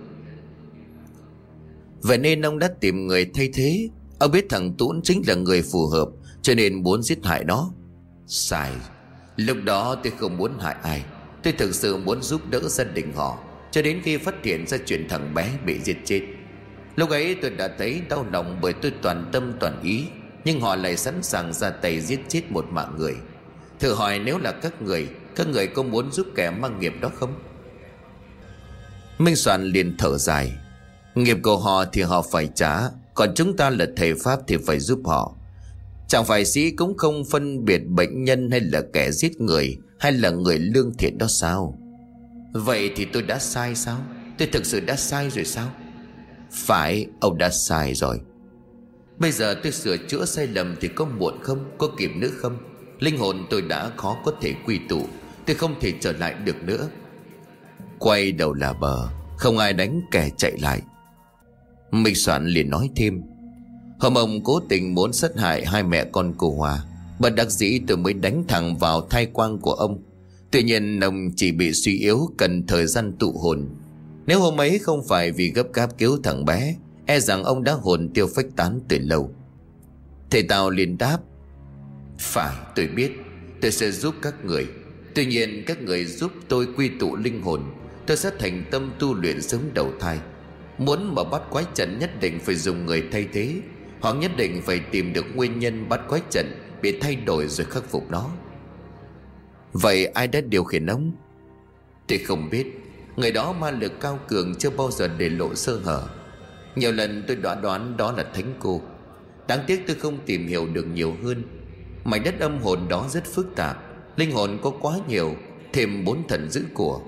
Vậy nên ông đã tìm người thay thế. Ông biết thằng Tuấn chính là người phù hợp, cho nên muốn giết hại nó. Sai. Lúc đó tôi không muốn hại ai. Tôi thực sự muốn giúp đỡ gia đình họ, Cho đến khi phát hiện ra chuyện thằng bé bị giết chết. Lúc ấy tôi đã thấy đau lòng bởi tôi toàn tâm toàn ý, Nhưng họ lại sẵn sàng ra tay giết chết một mạng người. Thử hỏi nếu là các người Các người có muốn giúp kẻ mang nghiệp đó không? Minh Soạn liền thở dài. Nghiệp của họ thì họ phải trả, Còn chúng ta là thầy Pháp thì phải giúp họ. Chẳng phải sĩ cũng không phân biệt bệnh nhân hay là kẻ giết người, Hay là người lương thiện đó sao? Vậy thì tôi đã sai sao? Tôi thực sự đã sai rồi sao? Phải, ông đã sai rồi. Bây giờ tôi sửa chữa sai lầm thì có muộn không, Có kịp nữa không? Linh hồn tôi đã khó có thể quy tụ, Tôi không thể trở lại được nữa. Quay đầu là bờ, Không ai đánh kẻ chạy lại. Minh Soạn liền nói thêm, Hôm ông cố tình muốn sát hại hai mẹ con cô Hòa Bất đắc dĩ tôi mới đánh thẳng vào thai quang của ông. Tuy nhiên ông chỉ bị suy yếu cần thời gian tụ hồn. Nếu hôm ấy không phải vì gấp gáp cứu thằng bé E rằng ông đã hồn tiêu phách tán từ lâu. Thầy Tào liền đáp, Phải, tôi biết. Tôi sẽ giúp các người. Tuy nhiên, các người giúp tôi quy tụ linh hồn. Tôi sẽ thành tâm tu luyện sớm đầu thai. Muốn mà bắt quái trận nhất định phải dùng người thay thế, Hoặc nhất định phải tìm được nguyên nhân bắt quái trận Bị thay đổi rồi khắc phục nó. Vậy ai đã điều khiển ông? Tôi không biết. Người đó ma lực cao cường chưa bao giờ để lộ sơ hở. Nhiều lần tôi đoán đoán đó là thánh cô. Đáng tiếc tôi không tìm hiểu được nhiều hơn. Mảnh đất âm hồn đó rất phức tạp, Linh hồn có quá nhiều, Thêm bốn thần giữ của.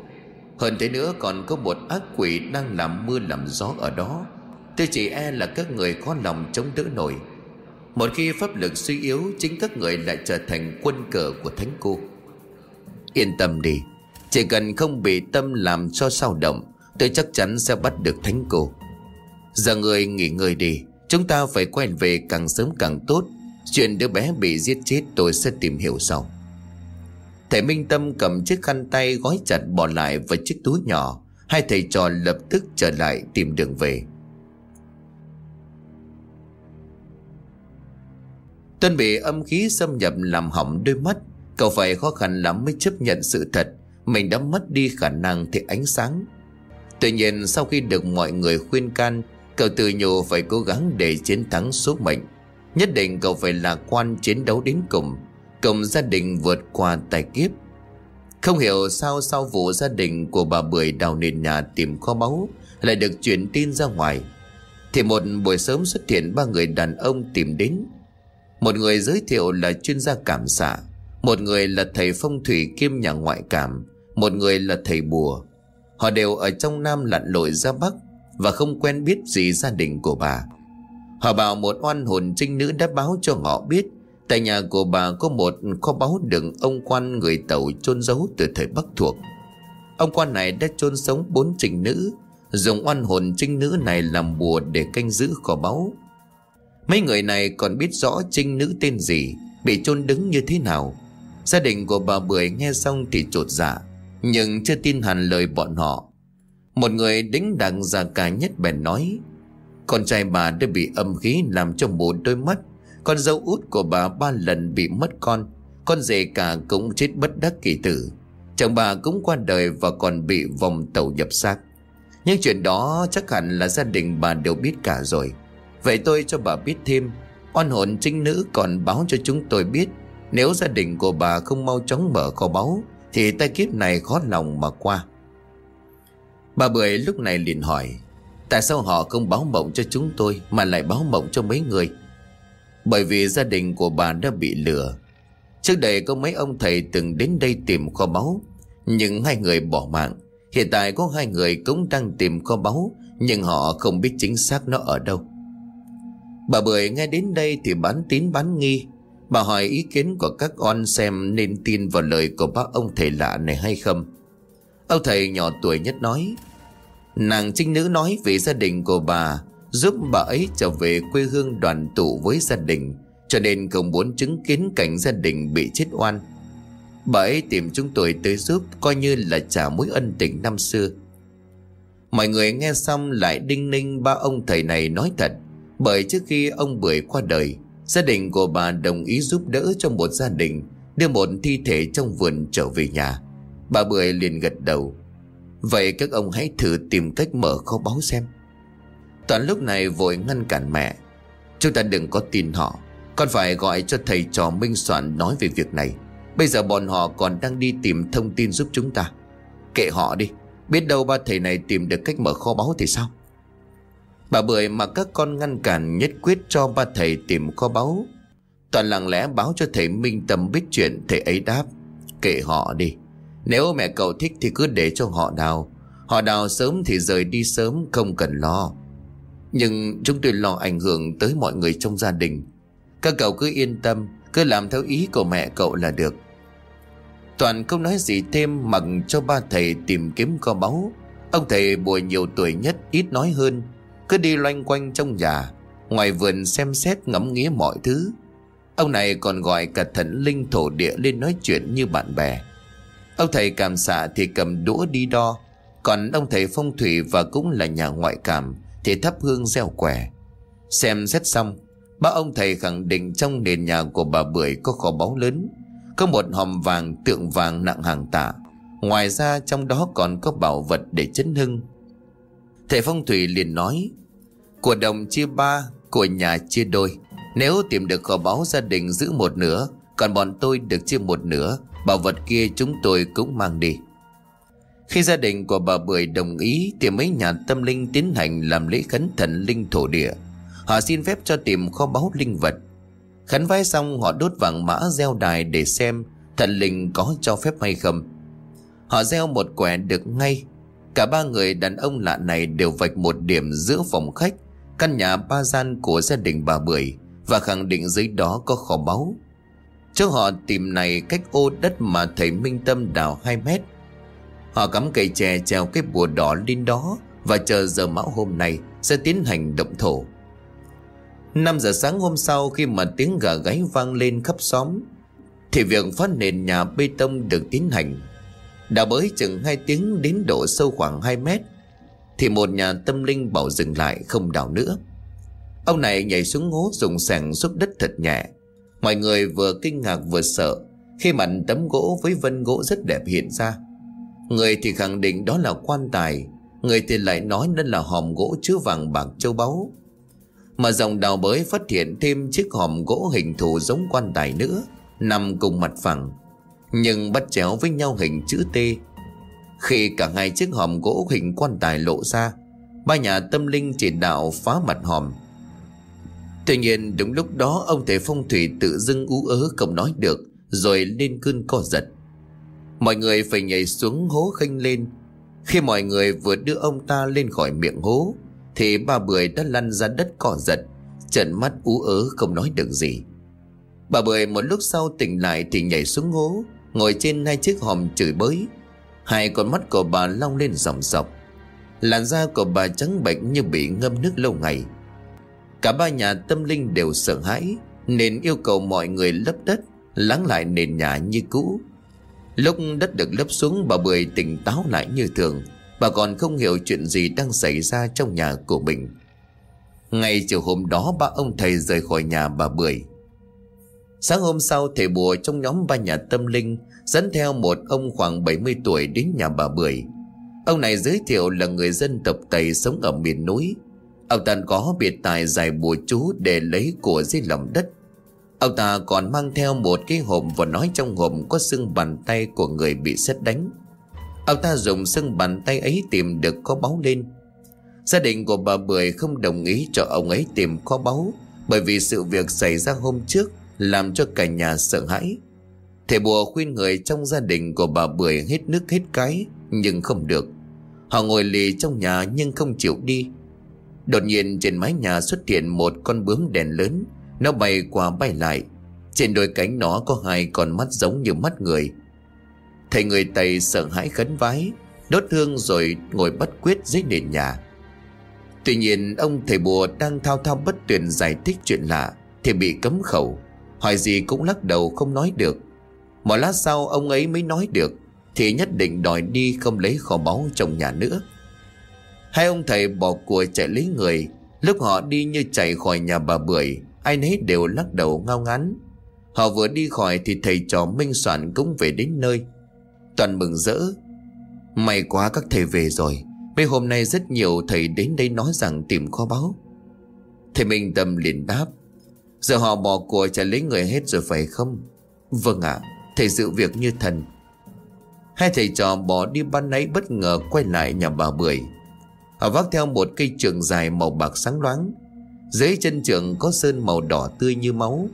Hơn thế nữa còn có một ác quỷ Đang làm mưa làm gió ở đó. Tôi chỉ e là các người có lòng chống đỡ nổi. Một khi pháp lực suy yếu, Chính các người lại trở thành quân cờ của thánh cô. Yên tâm đi. Chỉ cần không bị tâm làm cho sao động, Tôi chắc chắn sẽ bắt được thánh cô. Giờ người nghỉ ngơi đi, Chúng ta phải quay về càng sớm càng tốt. Chuyện đứa bé bị giết chết tôi sẽ tìm hiểu sau. Thầy Minh Tâm cầm chiếc khăn tay gói chặt bỏ lại vào chiếc túi nhỏ. Hai thầy trò lập tức trở lại tìm đường về. Tuân bị âm khí xâm nhập làm hỏng đôi mắt. Cậu phải khó khăn lắm mới chấp nhận sự thật. Mình đã mất đi khả năng thấy ánh sáng. Tuy nhiên, sau khi được mọi người khuyên can, Cậu tự nhủ phải cố gắng để chiến thắng số mệnh. Nhất định cậu phải lạc quan chiến đấu đến cùng. Cùng gia đình vượt qua tài kiếp. Không hiểu sao sau vụ gia đình của bà Bưởi đào nền nhà tìm kho báu, Lại được truyền tin ra ngoài. Thì một buổi sớm xuất hiện ba người đàn ông tìm đến. Một người giới thiệu là chuyên gia cảm xạ, Một người là thầy phong thủy kiêm nhà ngoại cảm. Một người là thầy bùa. Họ đều ở trong Nam lặn lội ra Bắc Và không quen biết gì gia đình của bà. Họ bảo một oan hồn trinh nữ đã báo cho họ biết, Tại nhà của bà có một kho báu đựng ông quan người tàu chôn giấu từ thời Bắc thuộc. Ông quan này đã chôn sống bốn trinh nữ, Dùng oan hồn trinh nữ này làm bùa để canh giữ kho báu. Mấy người này còn biết rõ trinh nữ tên gì, Bị chôn đứng như thế nào. Gia đình của bà Bưởi nghe xong thì trột dạ. Nhưng chưa tin hẳn lời bọn họ. Một người đính đặng già cả nhất bèn nói, con trai bà đã bị âm khí làm cho mù đôi mắt. Con dâu út của bà ba lần bị mất con. Con rể cả cũng chết bất đắc kỳ tử. Chồng bà cũng qua đời và còn bị vòng tàu nhập xác. Những chuyện đó chắc hẳn là gia đình bà đều biết cả rồi. Vậy tôi cho bà biết thêm. Oan hồn trinh nữ còn báo cho chúng tôi biết. Nếu gia đình của bà không mau chóng mở kho báu thì tai kiếp này khó lòng mà qua. Bà Bưởi lúc này liền hỏi, Tại sao họ không báo mộng cho chúng tôi Mà lại báo mộng cho mấy người? Bởi vì gia đình của bà đã bị lừa. Trước đây có mấy ông thầy từng đến đây tìm kho báu, Nhưng hai người bỏ mạng. Hiện tại có hai người cũng đang tìm kho báu, Nhưng họ không biết chính xác nó ở đâu. Bà Bưởi nghe đến đây thì bán tín bán nghi Bà hỏi ý kiến của các con xem nên tin vào lời của bác ông thầy lạ này hay không. Ông thầy nhỏ tuổi nhất nói, Nàng trinh nữ nói về gia đình của bà, Giúp bà ấy trở về quê hương đoàn tụ với gia đình, Cho nên không muốn chứng kiến cảnh gia đình bị chết oan. Bà ấy tìm chúng tôi tới giúp, Coi như là trả mối ân tình năm xưa. Mọi người nghe xong lại đinh ninh ba ông thầy này nói thật, Bởi trước khi ông Bưởi qua đời Gia đình của bà đồng ý giúp đỡ cho một gia đình, Đưa một thi thể trong vườn trở về nhà. Bà Bưởi liền gật đầu. Vậy các ông hãy thử tìm cách mở kho báu xem. Toàn lúc này vội ngăn cản mẹ. Chúng ta đừng có tin họ. Con phải gọi cho thầy trò Minh Soạn nói về việc này. Bây giờ bọn họ còn đang đi tìm thông tin giúp chúng ta. Kệ họ đi. Biết đâu ba thầy này tìm được cách mở kho báu thì sao? Bà Bưởi mà các con ngăn cản nhất quyết cho ba thầy tìm kho báu. Toàn lặng lẽ báo cho thầy Minh Tâm biết chuyện, Thầy ấy đáp, Kệ họ đi. Nếu mẹ cậu thích thì cứ để cho họ đào. Họ đào sớm thì rời đi sớm, Không cần lo. Nhưng chúng tôi lo ảnh hưởng tới mọi người trong gia đình. Các cậu cứ yên tâm, Cứ làm theo ý của mẹ cậu là được. Toàn không nói gì thêm, Mặc cho ba thầy tìm kiếm kho báu. Ông thầy bùa nhiều tuổi nhất, Ít nói hơn. Cứ đi loanh quanh trong nhà, Ngoài vườn xem xét ngẫm nghía mọi thứ. Ông này còn gọi cả thần linh thổ địa lên nói chuyện như bạn bè. Ông thầy cảm xạ thì cầm đũa đi đo, Còn ông thầy phong thủy và cũng là nhà ngoại cảm Thì thắp hương gieo quẻ. Xem xét xong Ba ông thầy khẳng định trong nền nhà của bà Bưởi có kho báu lớn, Có một hòm vàng tượng vàng nặng hàng tạ. Ngoài ra trong đó còn có bảo vật để chấn hưng. Thầy phong thủy liền nói, Của đồng chia ba, Của nhà chia đôi nếu tìm được kho báu gia đình giữ một nửa, Còn bọn tôi được chia một nửa, Bảo vật kia chúng tôi cũng mang đi Khi gia đình của bà Bưởi đồng ý, Thì mấy nhà tâm linh tiến hành làm lễ khấn thần linh thổ địa Họ xin phép cho tìm kho báu linh vật Khấn vái xong, họ đốt vàng mã gieo đài để xem thần linh có cho phép hay không. Họ gieo một quẻ được ngay. Cả ba người đàn ông lạ này đều vạch một điểm giữa phòng khách, căn nhà ba gian của gia đình bà Bưởi và khẳng định dưới đó có kho báu. Cho họ tìm này cách ô đất mà thầy Minh Tâm đào 2 mét. Họ cắm cây chè treo cái bùa đỏ lên đó và chờ giờ mão hôm nay sẽ tiến hành động thổ. 5 giờ sáng hôm sau khi mà tiếng gà gáy vang lên khắp xóm thì việc phát nền nhà bê tông được tiến hành. Đào bới chừng hai tiếng đến độ sâu khoảng 2 mét, thì một nhà tâm linh bảo dừng lại không đào nữa. Ông này nhảy xuống hố dùng sàng xúc đất thật nhẹ. Mọi người vừa kinh ngạc vừa sợ, Khi mảnh tấm gỗ với vân gỗ rất đẹp hiện ra. Người thì khẳng định đó là quan tài, Người thì lại nói nên là hòm gỗ chứa vàng bạc châu báu. Mà dòng đào bới phát hiện thêm chiếc hòm gỗ hình thù giống quan tài nữa, Nằm cùng mặt phẳng. Nhưng bắt chéo với nhau hình chữ T. Khi cả hai chiếc hòm gỗ hình quan tài lộ ra, Ba nhà tâm linh chỉ đạo phá mặt hòm. Tuy nhiên, đúng lúc đó, ông thầy phong thủy tự dưng ú ớ không nói được, Rồi lên cơn co giật. Mọi người phải nhảy xuống hố khênh lên. Khi mọi người vừa đưa ông ta lên khỏi miệng hố, Thì bà Bưởi đã lăn ra đất co giật trận mắt ú ớ không nói được gì. Bà Bưởi một lúc sau tỉnh lại thì nhảy xuống hố. Ngồi trên hai chiếc hòm chửi bới. Hai con mắt của bà long lên dòng dọc Làn da của bà trắng bệnh như bị ngâm nước lâu ngày. Cả ba nhà tâm linh đều sợ hãi, Nên yêu cầu mọi người lấp đất, Lắng lại nền nhà như cũ. Lúc đất được lấp xuống, Bà Bưởi tỉnh táo lại như thường. Bà còn không hiểu chuyện gì đang xảy ra trong nhà của mình. Ngay chiều hôm đó, ba ông thầy rời khỏi nhà bà Bưởi. Sáng hôm sau, thầy bùa trong nhóm ba nhà tâm linh Dẫn theo một ông khoảng 70 tuổi đến nhà bà Bưởi. Ông này giới thiệu là người dân tộc Tây sống ở miền núi. Ông ta có biệt tài giải bùa chú để lấy của dưới lòng đất. Ông ta còn mang theo một cái hộp và nói trong hộp có xương bàn tay của người bị xét đánh. Ông ta dùng xương bàn tay ấy tìm được có báu lên. Gia đình của bà Bưởi không đồng ý cho ông ấy tìm kho báu Bởi vì sự việc xảy ra hôm trước. Làm cho cả nhà sợ hãi. Thầy bùa khuyên người trong gia đình của bà Bưởi hết nước hết cái, Nhưng không được. Họ ngồi lì trong nhà nhưng không chịu đi. Đột nhiên trên mái nhà xuất hiện một con bướm đèn lớn. Nó bay qua bay lại. Trên đôi cánh nó có hai con mắt giống như mắt người. Thầy người Tây sợ hãi khấn vái, Đốt hương rồi ngồi bất quyết dưới nền nhà. Tuy nhiên ông thầy bùa đang thao thao bất tuyệt giải thích chuyện lạ Thì bị cấm khẩu. Hỏi gì cũng lắc đầu không nói được. Một lát sau ông ấy mới nói được, Thì nhất định đòi đi không lấy kho báu trong nhà nữa. Hai ông thầy bỏ của chạy lấy người. Lúc họ đi như chạy khỏi nhà bà Bưởi, Ai nấy đều lắc đầu ngao ngán. Họ vừa đi khỏi thì thầy trò Minh Soạn cũng về đến nơi. Toàn mừng rỡ. May quá các thầy về rồi. Mấy hôm nay rất nhiều thầy đến đây nói rằng tìm kho báu. Thầy Minh Tâm liền đáp. Giờ họ bỏ của trả lấy người hết rồi phải không? Vâng ạ, Thầy dự việc như thần. Hai thầy trò bỏ đi ban nãy bất ngờ quay lại nhà bà Bưởi. Họ vác theo một cây trường dài màu bạc sáng loáng. Dưới chân trường có sơn màu đỏ tươi như máu.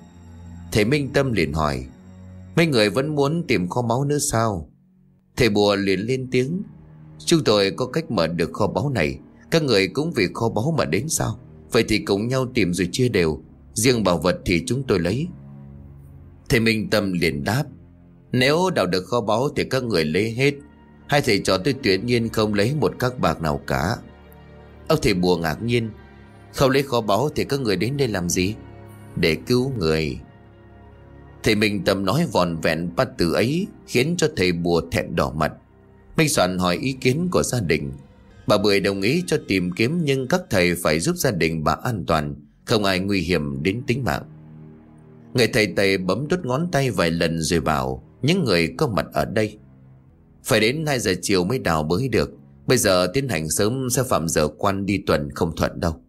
Thầy Minh Tâm liền hỏi, Mấy người vẫn muốn tìm kho máu nữa sao? Thầy bùa liền lên tiếng, Chúng tôi có cách mở được kho báu này, Các người cũng vì kho báu mà đến sao? Vậy thì cùng nhau tìm rồi chia đều. Riêng bảo vật thì chúng tôi lấy. Thầy Minh Tâm liền đáp, Nếu đào được kho báu thì các người lấy hết, Hai thầy trò tôi tuyệt nhiên không lấy một các bạc nào cả. Ông thầy bùa ngạc nhiên, Không lấy kho báu thì các người đến đây làm gì? Để cứu người. Thầy Minh Tâm nói vòn vẹn bắt từ ấy, Khiến cho thầy bùa thẹn đỏ mặt. Minh Soạn hỏi ý kiến của gia đình. Bà Bưởi đồng ý cho tìm kiếm Nhưng các thầy phải giúp gia đình bà an toàn. Không ai nguy hiểm đến tính mạng. Người thầy Tây bấm đốt ngón tay vài lần rồi bảo, Những người có mặt ở đây. Phải đến 2 giờ chiều mới đào bới được. Bây giờ tiến hành sớm sẽ phạm giờ quan đi tuần không thuận đâu.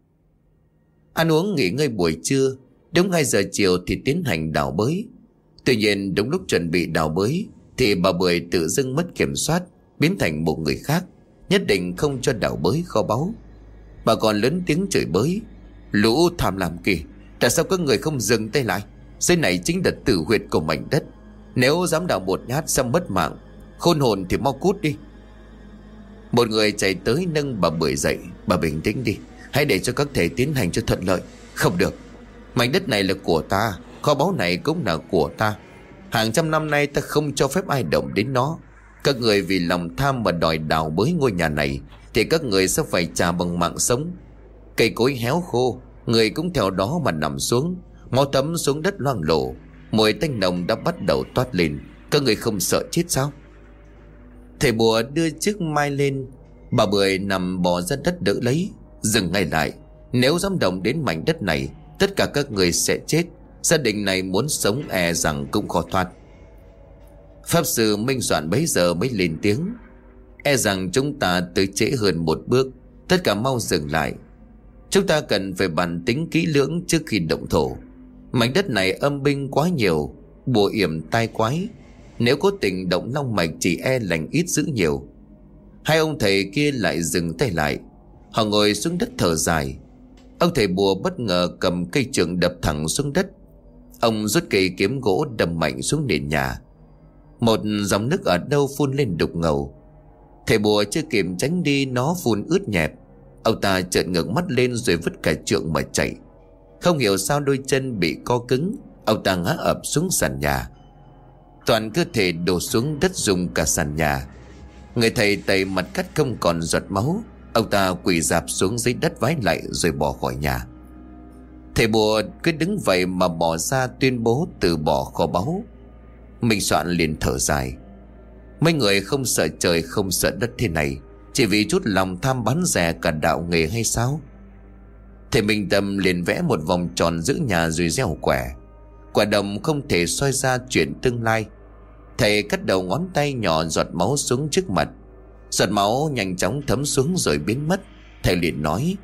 Ăn uống nghỉ ngơi buổi trưa, Đúng 2 giờ chiều thì tiến hành đào bới. Tuy nhiên đúng lúc chuẩn bị đào bới Thì bà Bưởi tự dưng mất kiểm soát, Biến thành một người khác, Nhất định không cho đào bới kho báu. Bà còn lớn tiếng chửi bới Lũ tham làm kì Tại sao các người không dừng tay lại? Dưới này chính là tử huyệt của mảnh đất. Nếu dám đào một nhát xong mất mạng. Khôn hồn thì mau cút đi. Một người chạy tới nâng bà bưởi dậy. Bà bình tĩnh đi. Hãy để cho các thể tiến hành cho thuận lợi. Không được. Mảnh đất này là của ta. Kho báu này cũng là của ta. Hàng trăm năm nay ta không cho phép ai động đến nó. Các người vì lòng tham mà đòi đào bới ngôi nhà này, Thì các người sẽ phải trả bằng mạng sống. Cây cối héo khô, Người cũng theo đó mà nằm xuống. Máu tấm xuống đất loang lổ, Mùi tanh nồng đã bắt đầu toát lên. Các người không sợ chết sao? Thầy bùa đưa chiếc mai lên. Bà Bưởi nằm bò ra đất đỡ lấy. Dừng ngay lại. Nếu dám động đến mảnh đất này, Tất cả các người sẽ chết. Gia đình này muốn sống e rằng cũng khó thoát. Pháp sư Minh Soạn bấy giờ mới lên tiếng. E rằng chúng ta tới trễ hơn một bước. Tất cả mau dừng lại. Chúng ta cần phải bàn tính kỹ lưỡng trước khi động thổ. Mảnh đất này âm binh quá nhiều, Bùa yểm tai quái. Nếu có tình động long mạch chỉ e lành ít dữ nhiều. Hai ông thầy kia lại dừng tay lại. Họ ngồi xuống đất thở dài. Ông thầy bùa bất ngờ cầm cây trường đập thẳng xuống đất. Ông rút cây kiếm gỗ đâm mạnh xuống nền nhà. Một dòng nước ở đâu phun lên đục ngầu. Thầy bùa chưa kịp tránh đi, Nó phun ướt nhẹp. Ông ta trợn ngược mắt lên rồi vứt cả trượng mà chạy. Không hiểu sao đôi chân bị co cứng, Ông ta ngã ập xuống sàn nhà. Toàn cơ thể đổ xuống đất dùng cả sàn nhà. Người thầy tẩy mặt cắt không còn giọt máu, Ông ta quỳ dạp xuống dưới đất vái lại rồi bỏ khỏi nhà. Thầy bùa cứ đứng vậy mà bỏ ra tuyên bố từ bỏ kho báu. Minh soạn liền thở dài. Mấy người không sợ trời, không sợ đất thế này. Chỉ vì chút lòng tham bán rẻ cả đạo nghề hay sao? Thầy Minh Tâm liền vẽ một vòng tròn giữ nhà rồi gieo quẻ Quả đồng không thể soi ra chuyện tương lai. Thầy cắt đầu ngón tay nhỏ giọt máu xuống trước mặt. Giọt máu nhanh chóng thấm xuống rồi biến mất. Thầy liền nói,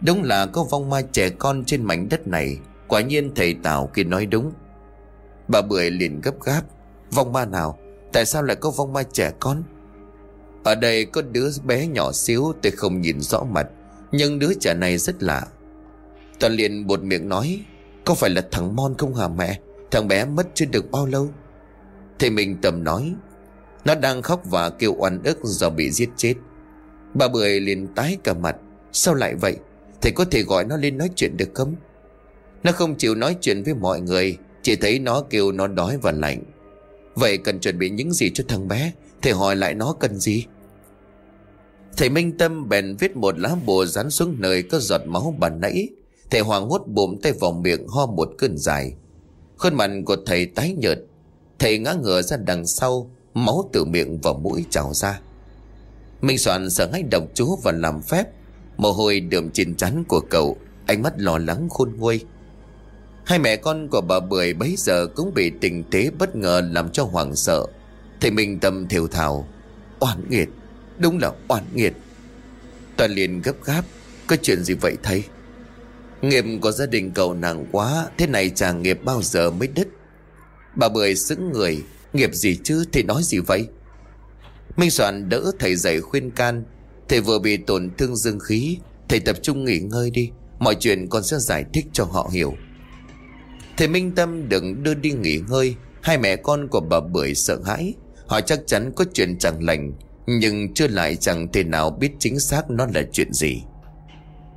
Đúng là có vong ma trẻ con trên mảnh đất này. Quả nhiên thầy Tào kia nói đúng. Bà Bưởi liền gấp gáp, Vong ma nào? Tại sao lại có vong ma trẻ con? Ở đây có đứa bé nhỏ xíu, Tôi không nhìn rõ mặt. Nhưng đứa trẻ này rất lạ. Toàn liền buột miệng nói, Có phải là thằng Mon không hả mẹ? Thằng bé mất chưa được bao lâu? Thầy mình tầm nói, Nó đang khóc và kêu oan ức do bị giết chết. Bà Bưởi liền tái cả mặt. Sao lại vậy? Thầy có thể gọi nó lên nói chuyện được không? Nó không chịu nói chuyện với mọi người, Chỉ thấy nó kêu nó đói và lạnh. Vậy cần chuẩn bị những gì cho thằng bé? Thầy hỏi lại nó cần gì? Thầy Minh Tâm bèn viết một lá bùa dán xuống nơi có giọt máu bàn nãy. Thầy hoàng hốt bùm tay vào miệng ho một cơn dài. Khuôn mặt của thầy tái nhợt. Thầy ngã ngửa ra đằng sau, Máu từ miệng và mũi trào ra. Minh Soạn sợ ngay độc chú và làm phép. Mồ hôi đượm trên trán của cậu, Ánh mắt lo lắng khôn nguôi. Hai mẹ con của bà Bưởi bấy giờ cũng bị tình thế bất ngờ làm cho hoảng sợ. Thầy Minh Tâm thều thào, Oan nghiệt Đúng là oan nghiệt. Toàn liền gấp gáp, Có chuyện gì vậy thầy? Nghiệp của gia đình cầu nàng quá, Thế này chàng nghiệp bao giờ mới đứt. Bà Bưởi sững người, Nghiệp gì chứ thì nói gì vậy? Minh Soạn đỡ thầy dậy khuyên can, Thầy vừa bị tổn thương dương khí, Thầy tập trung nghỉ ngơi đi, Mọi chuyện con sẽ giải thích cho họ hiểu. Thầy Minh Tâm đừng đưa đi nghỉ ngơi, Hai mẹ con của bà Bưởi sợ hãi, Họ chắc chắn có chuyện chẳng lành. Nhưng chưa lại chẳng thể nào biết chính xác nó là chuyện gì.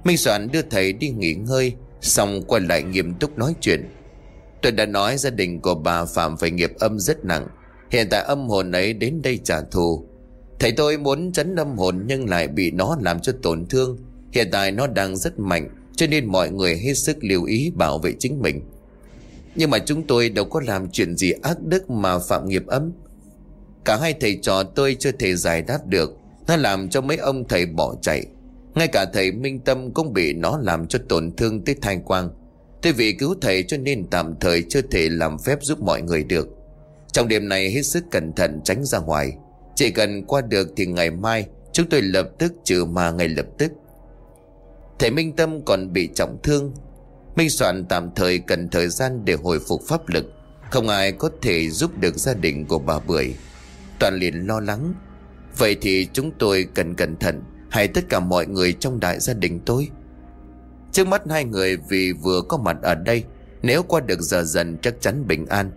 Minh Soạn đưa thầy đi nghỉ ngơi, Xong quay lại nghiêm túc nói chuyện. Tôi đã nói gia đình của bà Phạm phải nghiệp âm rất nặng. Hiện tại âm hồn ấy đến đây trả thù. Thầy tôi muốn trấn âm hồn nhưng lại bị nó làm cho tổn thương. Hiện tại nó đang rất mạnh, Cho nên mọi người hết sức lưu ý bảo vệ chính mình. Nhưng mà chúng tôi đâu có làm chuyện gì ác đức mà phạm nghiệp âm. Cả hai thầy trò tôi chưa thể giải đáp được. Nó làm cho mấy ông thầy bỏ chạy. Ngay cả thầy Minh Tâm cũng bị nó làm cho tổn thương tới thanh quang. Tôi vì cứu thầy cho nên tạm thời chưa thể làm phép giúp mọi người được. Trong đêm này hết sức cẩn thận tránh ra ngoài. Chỉ cần qua được thì ngày mai, Chúng tôi lập tức, trừ ma ngay lập tức. Thầy Minh Tâm còn bị trọng thương. Minh Soạn tạm thời cần thời gian để hồi phục pháp lực. Không ai có thể giúp được gia đình của bà Bưởi. Toàn liền lo lắng. Vậy thì chúng tôi cần cẩn thận Hay tất cả mọi người trong đại gia đình tôi. Trước mắt hai người vì vừa có mặt ở đây, Nếu qua được giờ dần chắc chắn bình an.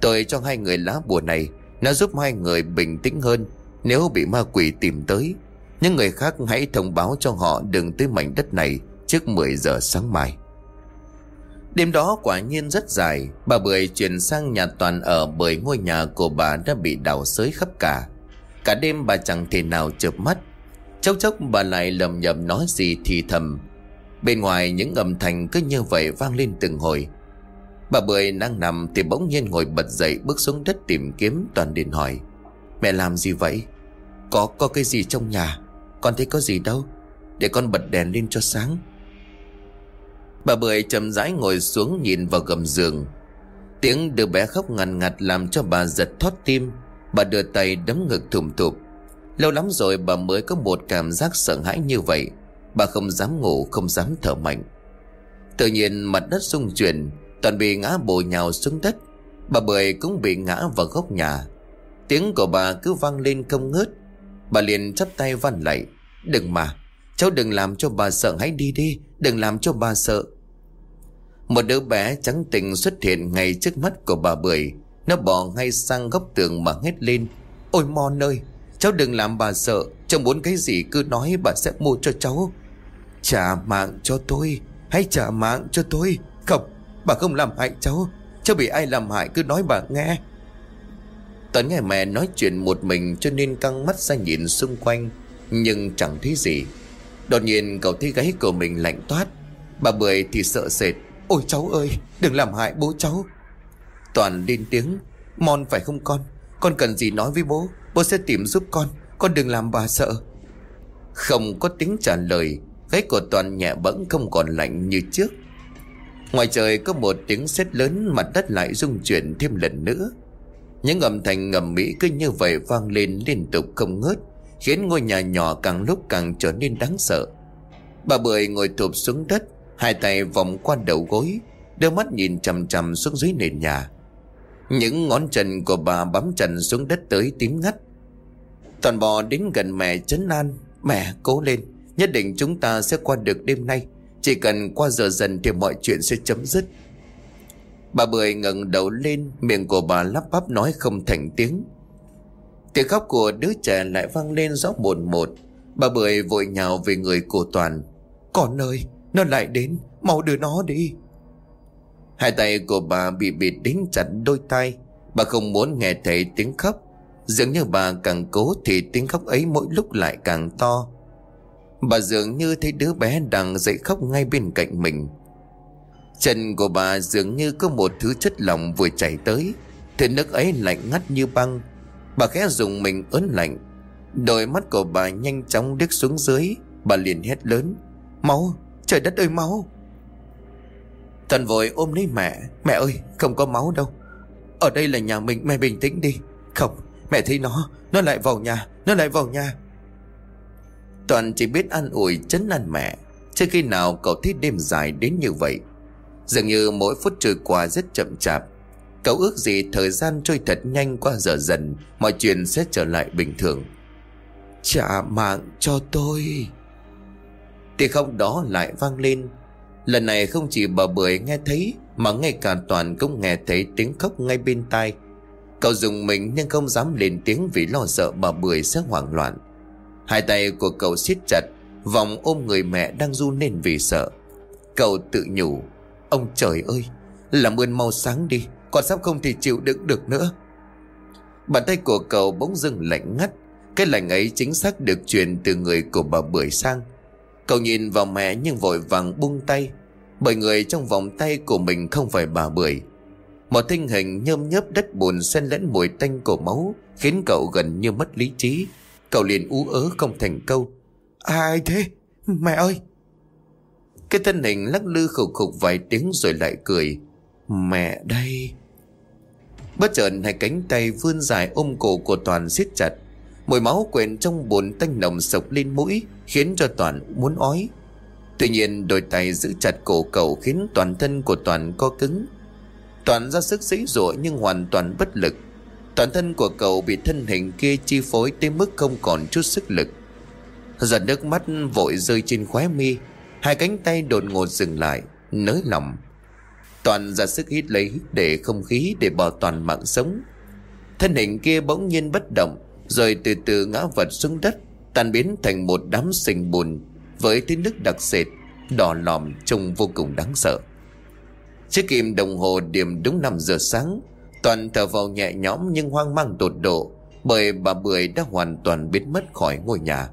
Tôi cho hai người lá bùa này, Nó giúp hai người bình tĩnh hơn Nếu bị ma quỷ tìm tới. Những người khác hãy thông báo cho họ Đừng tới mảnh đất này Trước 10 giờ sáng mai. Đêm đó quả nhiên rất dài, Bà Bưởi chuyển sang nhà toàn ở Bởi ngôi nhà của bà đã bị đào xới khắp cả Cả đêm bà chẳng thể nào chợp mắt Chốc chốc bà lại lầm nhầm nói gì thì thầm Bên ngoài những âm thanh cứ như vậy vang lên từng hồi Bà Bưởi đang nằm thì bỗng nhiên ngồi bật dậy bước xuống đất tìm kiếm toàn điện hỏi Mẹ làm gì vậy? Có có cái gì trong nhà? Con thấy có gì đâu? Để con bật đèn lên cho sáng Bà Bưởi chậm rãi ngồi xuống nhìn vào gầm giường. Tiếng đứa bé khóc ngằn ngặt làm cho bà giật thoát tim. Bà đưa tay đấm ngực thùm thụp. Lâu lắm rồi bà mới có một cảm giác sợ hãi như vậy. Bà không dám ngủ, không dám thở mạnh. Tự nhiên mặt đất rung chuyển, Toàn bị ngã bổ nhào xuống đất. Bà Bưởi cũng bị ngã vào góc nhà. Tiếng của bà cứ vang lên không ngớt. Bà liền chắp tay van lại Đừng mà Cháu đừng làm cho bà sợ, hãy đi đi, Đừng làm cho bà sợ. Một đứa bé trắng tình xuất hiện ngay trước mắt của bà Bưởi. Nó bỏ ngay sang góc tường mà hét lên. Ôi Mon ơi, Cháu đừng làm bà sợ. Cháu muốn cái gì cứ nói bà sẽ mua cho cháu. Trả mạng cho tôi, Hãy trả mạng cho tôi. Không, bà không làm hại cháu. Cháu bị ai làm hại cứ nói bà nghe. Tuấn nghe mẹ nói chuyện một mình Cho nên căng mắt ra nhìn xung quanh, Nhưng chẳng thấy gì. Đột nhiên cậu thấy gáy của mình lạnh toát. Bà Bưởi thì sợ sệt. Ôi cháu ơi, đừng làm hại bố cháu. Toàn lên tiếng. Mon phải không con? Con cần gì nói với bố? Bố sẽ tìm giúp con. Con đừng làm bà sợ. Không có tiếng trả lời. Gáy của Toàn nhẹ bẫng không còn lạnh như trước. Ngoài trời có một tiếng sét lớn, Mặt đất lại rung chuyển thêm lần nữa. Những âm thanh ngầm mỹ cứ như vậy vang lên liên tục không ngớt. Khiến ngôi nhà nhỏ càng lúc càng trở nên đáng sợ. Bà Bưởi ngồi thụp xuống đất, Hai tay vòng qua đầu gối Đôi mắt nhìn chằm chằm xuống dưới nền nhà. Những ngón chân của bà bám chặt xuống đất tới tím ngắt. Toàn bò đến gần mẹ chấn an, Mẹ, cố lên, Nhất định chúng ta sẽ qua được đêm nay. Chỉ cần qua giờ dần thì mọi chuyện sẽ chấm dứt. Bà Bưởi ngẩng đầu lên, Miệng của bà lắp bắp nói không thành tiếng. Tiếng khóc của đứa trẻ lại vang lên rõ một một. Bà Bưởi vội nhào về người của Toàn. Con ơi, Nó lại đến, Mau đưa nó đi. Hai tay của bà bị bịt đính chặt đôi tay Bà không muốn nghe thấy tiếng khóc. Dường như bà càng cố Thì tiếng khóc ấy mỗi lúc lại càng to. Bà dường như thấy đứa bé đang dậy khóc ngay bên cạnh mình. Chân của bà dường như có một thứ chất lỏng vừa chảy tới. Thứ nước ấy lạnh ngắt như băng. Bà khẽ dùng mình ớn lạnh. Đôi mắt của bà nhanh chóng đứt xuống dưới Bà liền hét lớn. Máu, trời đất ơi máu! Thần vội ôm lấy mẹ. Mẹ ơi, không có máu đâu. Ở đây là nhà mình, mẹ bình tĩnh đi. Không, mẹ thấy nó, nó lại vào nhà Nó lại vào nhà. Toàn chỉ biết an ủi chấn an mẹ. Chưa khi nào cậu thấy đêm dài đến như vậy. Dường như mỗi phút trôi qua rất chậm chạp. Cậu ước gì thời gian trôi thật nhanh qua giờ dần, Mọi chuyện sẽ trở lại bình thường. Trả mạng cho tôi. Tiếng không đó lại vang lên. Lần này không chỉ bà Bưởi nghe thấy, Mà ngay cả Toàn cũng nghe thấy tiếng khóc ngay bên tai. Cậu dùng mình nhưng không dám lên tiếng vì lo sợ bà Bưởi sẽ hoảng loạn. Hai tay của cậu siết chặt, Vòng ôm người mẹ đang run lên vì sợ. Cậu tự nhủ, Ông trời ơi Làm ơn mau sáng đi con sắp không thể chịu đựng được nữa. Bàn tay của cậu bỗng dưng lạnh ngắt. Cái lạnh ấy chính xác được truyền từ người của bà Bưởi sang. Cậu nhìn vào mẹ nhưng vội vàng buông tay, Bởi người trong vòng tay của mình không phải bà Bưởi. Một thân hình nhơm nhớp đất bùn xen lẫn mùi tanh của máu, Khiến cậu gần như mất lý trí. Cậu liền ú ớ không thành câu, Ai thế? Mẹ ơi! Cái thân hình lắc lư khục khục vài tiếng rồi lại cười, Mẹ đây. Bất chợt hai cánh tay vươn dài ôm cổ của Toàn siết chặt. Mùi máu quện trong bồn tanh nồng sộc lên mũi, Khiến cho Toàn muốn ói. Tuy nhiên, đôi tay giữ chặt cổ cậu Khiến toàn thân của Toàn co cứng. Toàn ra sức dãy dụa nhưng hoàn toàn bất lực. Toàn thân của cậu bị thân hình kia chi phối tới mức không còn chút sức lực. Giọt nước mắt vội rơi trên khóe mi, Hai cánh tay đột ngột dừng lại, Nới lòng Toàn ra sức hít lấy để không khí để bảo toàn mạng sống. Thân hình kia bỗng nhiên bất động, Rồi từ từ ngã vật xuống đất, Tan biến thành một đám sình bùn Với tiếng nước đặc sệt, Đỏ lòm trông vô cùng đáng sợ. Chiếc kim đồng hồ điểm đúng 5 giờ sáng, Toàn thở vào nhẹ nhõm nhưng hoang mang tột độ, Bởi bà Bưởi đã hoàn toàn biến mất khỏi ngôi nhà.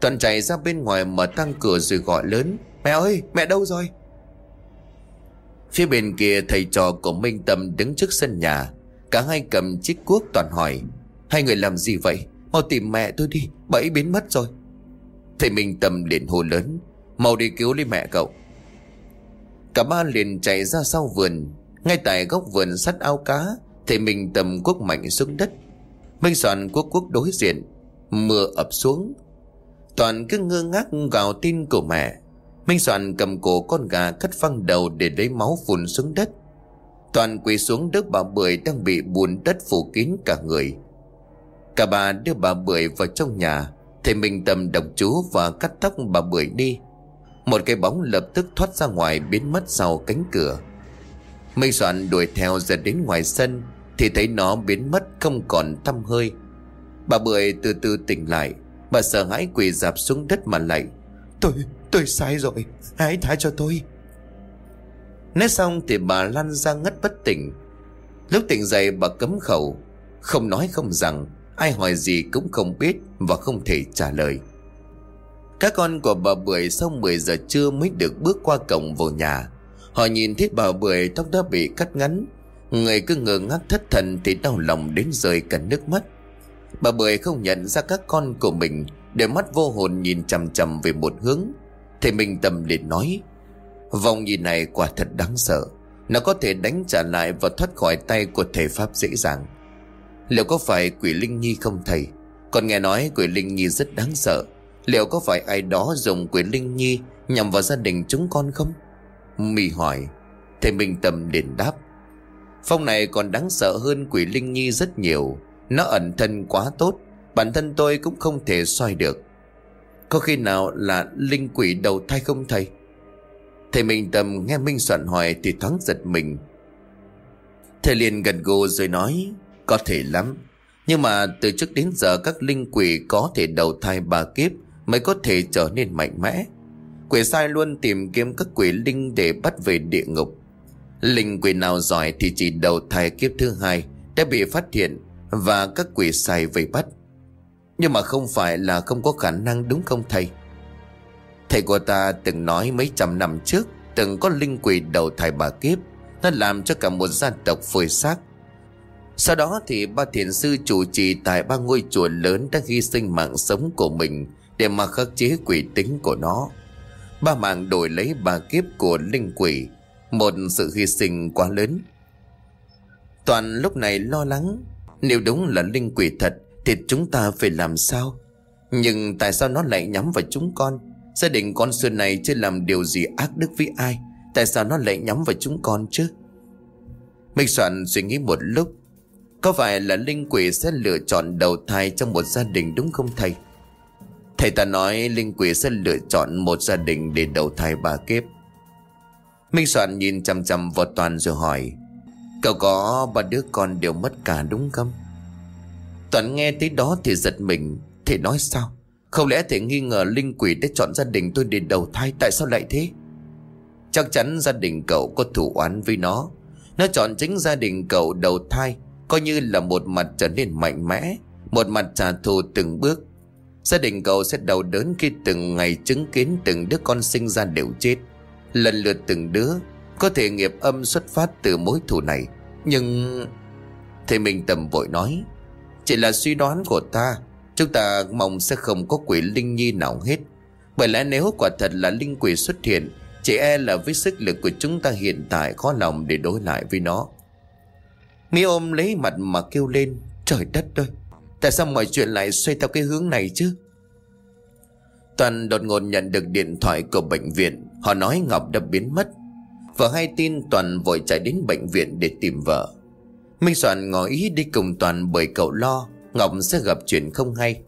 Toàn chạy ra bên ngoài mở tăng cửa rồi gọi lớn, Mẹ ơi, mẹ đâu rồi? Phía bên kia, thầy trò của Minh Tâm đứng trước sân nhà. Cả hai cầm chiếc cuốc toàn hỏi, Hai người làm gì vậy? Mau tìm mẹ tôi đi, Bà ấy biến mất rồi. Thầy Minh Tâm liền hô lớn, Mau đi cứu lấy mẹ cậu. Cả ba liền chạy ra sau vườn. Ngay tại góc vườn sắt ao cá, Thầy Minh Tâm cuốc mạnh xuống đất. Minh Soạn cuốc cuốc đối diện, Mưa ập xuống. Toàn cứ ngơ ngác gào tin của mẹ. Minh Soạn cầm cổ con gà cắt phăng đầu để lấy máu phun xuống đất. Toàn quỳ xuống đỡ bà Bưởi đang bị bùn đất phủ kín cả người. Cả bà đưa bà Bưởi vào trong nhà Thầy Minh Tâm đọc chú và cắt tóc bà Bưởi đi. Một cái bóng lập tức thoát ra ngoài biến mất sau cánh cửa. Minh Soạn đuổi theo ra đến ngoài sân Thì thấy nó biến mất không còn tăm hơi. Bà Bưởi từ từ tỉnh lại Bà sợ hãi quỳ dạp xuống đất mà lạy Tôi, tôi sai rồi. Hãy tha cho tôi. Nói xong thì bà lăn ra ngất bất tỉnh. Lúc tỉnh dậy, bà cấm khẩu, Không nói không rằng, Ai hỏi gì cũng không biết Và không thể trả lời. Các con của bà Bưởi sau 10 giờ trưa Mới được bước qua cổng vào nhà. Họ nhìn thấy bà Bưởi tóc đã bị cắt ngắn. Người cứ ngơ ngác thất thần Thì đau lòng đến rơi cả nước mắt. Bà Bưởi không nhận ra các con của mình Để mắt vô hồn nhìn chằm chằm về một hướng. Thầy Minh Tâm liền nói, Vòng nhìn này quả thật đáng sợ. Nó có thể đánh trả lại và thoát khỏi tay của thầy Pháp dễ dàng. Liệu có phải quỷ Linh Nhi không thầy? Còn nghe nói quỷ Linh Nhi rất đáng sợ. Liệu có phải ai đó dùng quỷ Linh Nhi Nhằm vào gia đình chúng con không? Mì hỏi. Thầy Minh Tâm liền đáp, Phong này còn đáng sợ hơn quỷ Linh Nhi rất nhiều. Nó ẩn thân quá tốt, Bản thân tôi cũng không thể xoay được. Có khi nào là linh quỷ đầu thai không thầy? Thầy Minh Tâm nghe Minh Soạn hỏi Thì thoáng giật mình. Thầy liền gần gù rồi nói, Có thể lắm. Nhưng mà từ trước đến giờ các linh quỷ Có thể đầu thai ba kiếp Mới có thể trở nên mạnh mẽ. Quỷ sai luôn tìm kiếm các quỷ linh Để bắt về địa ngục. Linh quỷ nào giỏi thì chỉ đầu thai kiếp thứ hai Đã bị phát hiện Và các quỷ sai vây bắt. Nhưng mà không phải là không có khả năng, đúng không thầy? Thầy của ta từng nói mấy trăm năm trước, Từng có linh quỷ đầu thai bà kiếp, Nó làm cho cả một gia tộc phơi xác. Sau đó thì ba thiền sư chủ trì tại ba ngôi chùa lớn đã hy sinh mạng sống của mình Để mà khắc chế quỷ tính của nó. Ba mạng đổi lấy bà kiếp của linh quỷ, Một sự hy sinh quá lớn. Toàn lúc này lo lắng, Nếu đúng là linh quỷ thật thì chúng ta phải làm sao? Nhưng tại sao nó lại nhắm vào chúng con? Gia đình con xưa này chưa làm điều gì ác đức với ai. Tại sao nó lại nhắm vào chúng con chứ? Minh Soạn suy nghĩ một lúc. Có phải là linh quỷ sẽ lựa chọn đầu thai trong một gia đình đúng không thầy? Thầy ta nói linh quỷ sẽ lựa chọn một gia đình để đầu thai ba kiếp. Minh Soạn nhìn chăm chăm vào Toàn rồi hỏi, Cậu có ba đứa con đều mất cả đúng không? Toàn nghe tới đó thì giật mình Thầy nói sao? Không lẽ thầy nghi ngờ linh quỷ đã chọn gia đình tôi để đầu thai, Tại sao lại thế? Chắc chắn gia đình cậu có thủ oán với nó. Nó chọn chính gia đình cậu đầu thai, Coi như là một mặt trở nên mạnh mẽ, Một mặt trả thù từng bước. Gia đình cậu sẽ đau đớn khi từng ngày chứng kiến từng đứa con sinh ra đều chết. Lần lượt từng đứa, Có thể nghiệp âm xuất phát từ mối thù này, Nhưng Thầy Minh Tầm vội nói chỉ là suy đoán của ta, Chúng ta mong sẽ không có quỷ linh nhi nào hết. Bởi lẽ nếu quả thật là linh quỷ xuất hiện, Chỉ e là với sức lực của chúng ta hiện tại Khó lòng để đối lại với nó. Mi ôm lấy mặt mà kêu lên, Trời đất ơi, Tại sao mọi chuyện lại xoay theo cái hướng này chứ? Toàn đột ngột nhận được điện thoại của bệnh viện. Họ nói Ngọc đã biến mất. Vợ hay tin Toàn vội chạy đến bệnh viện để tìm vợ. Minh Soạn ngỏ ý đi cùng Toàn bởi cậu lo, Ngọc sẽ gặp chuyện không hay.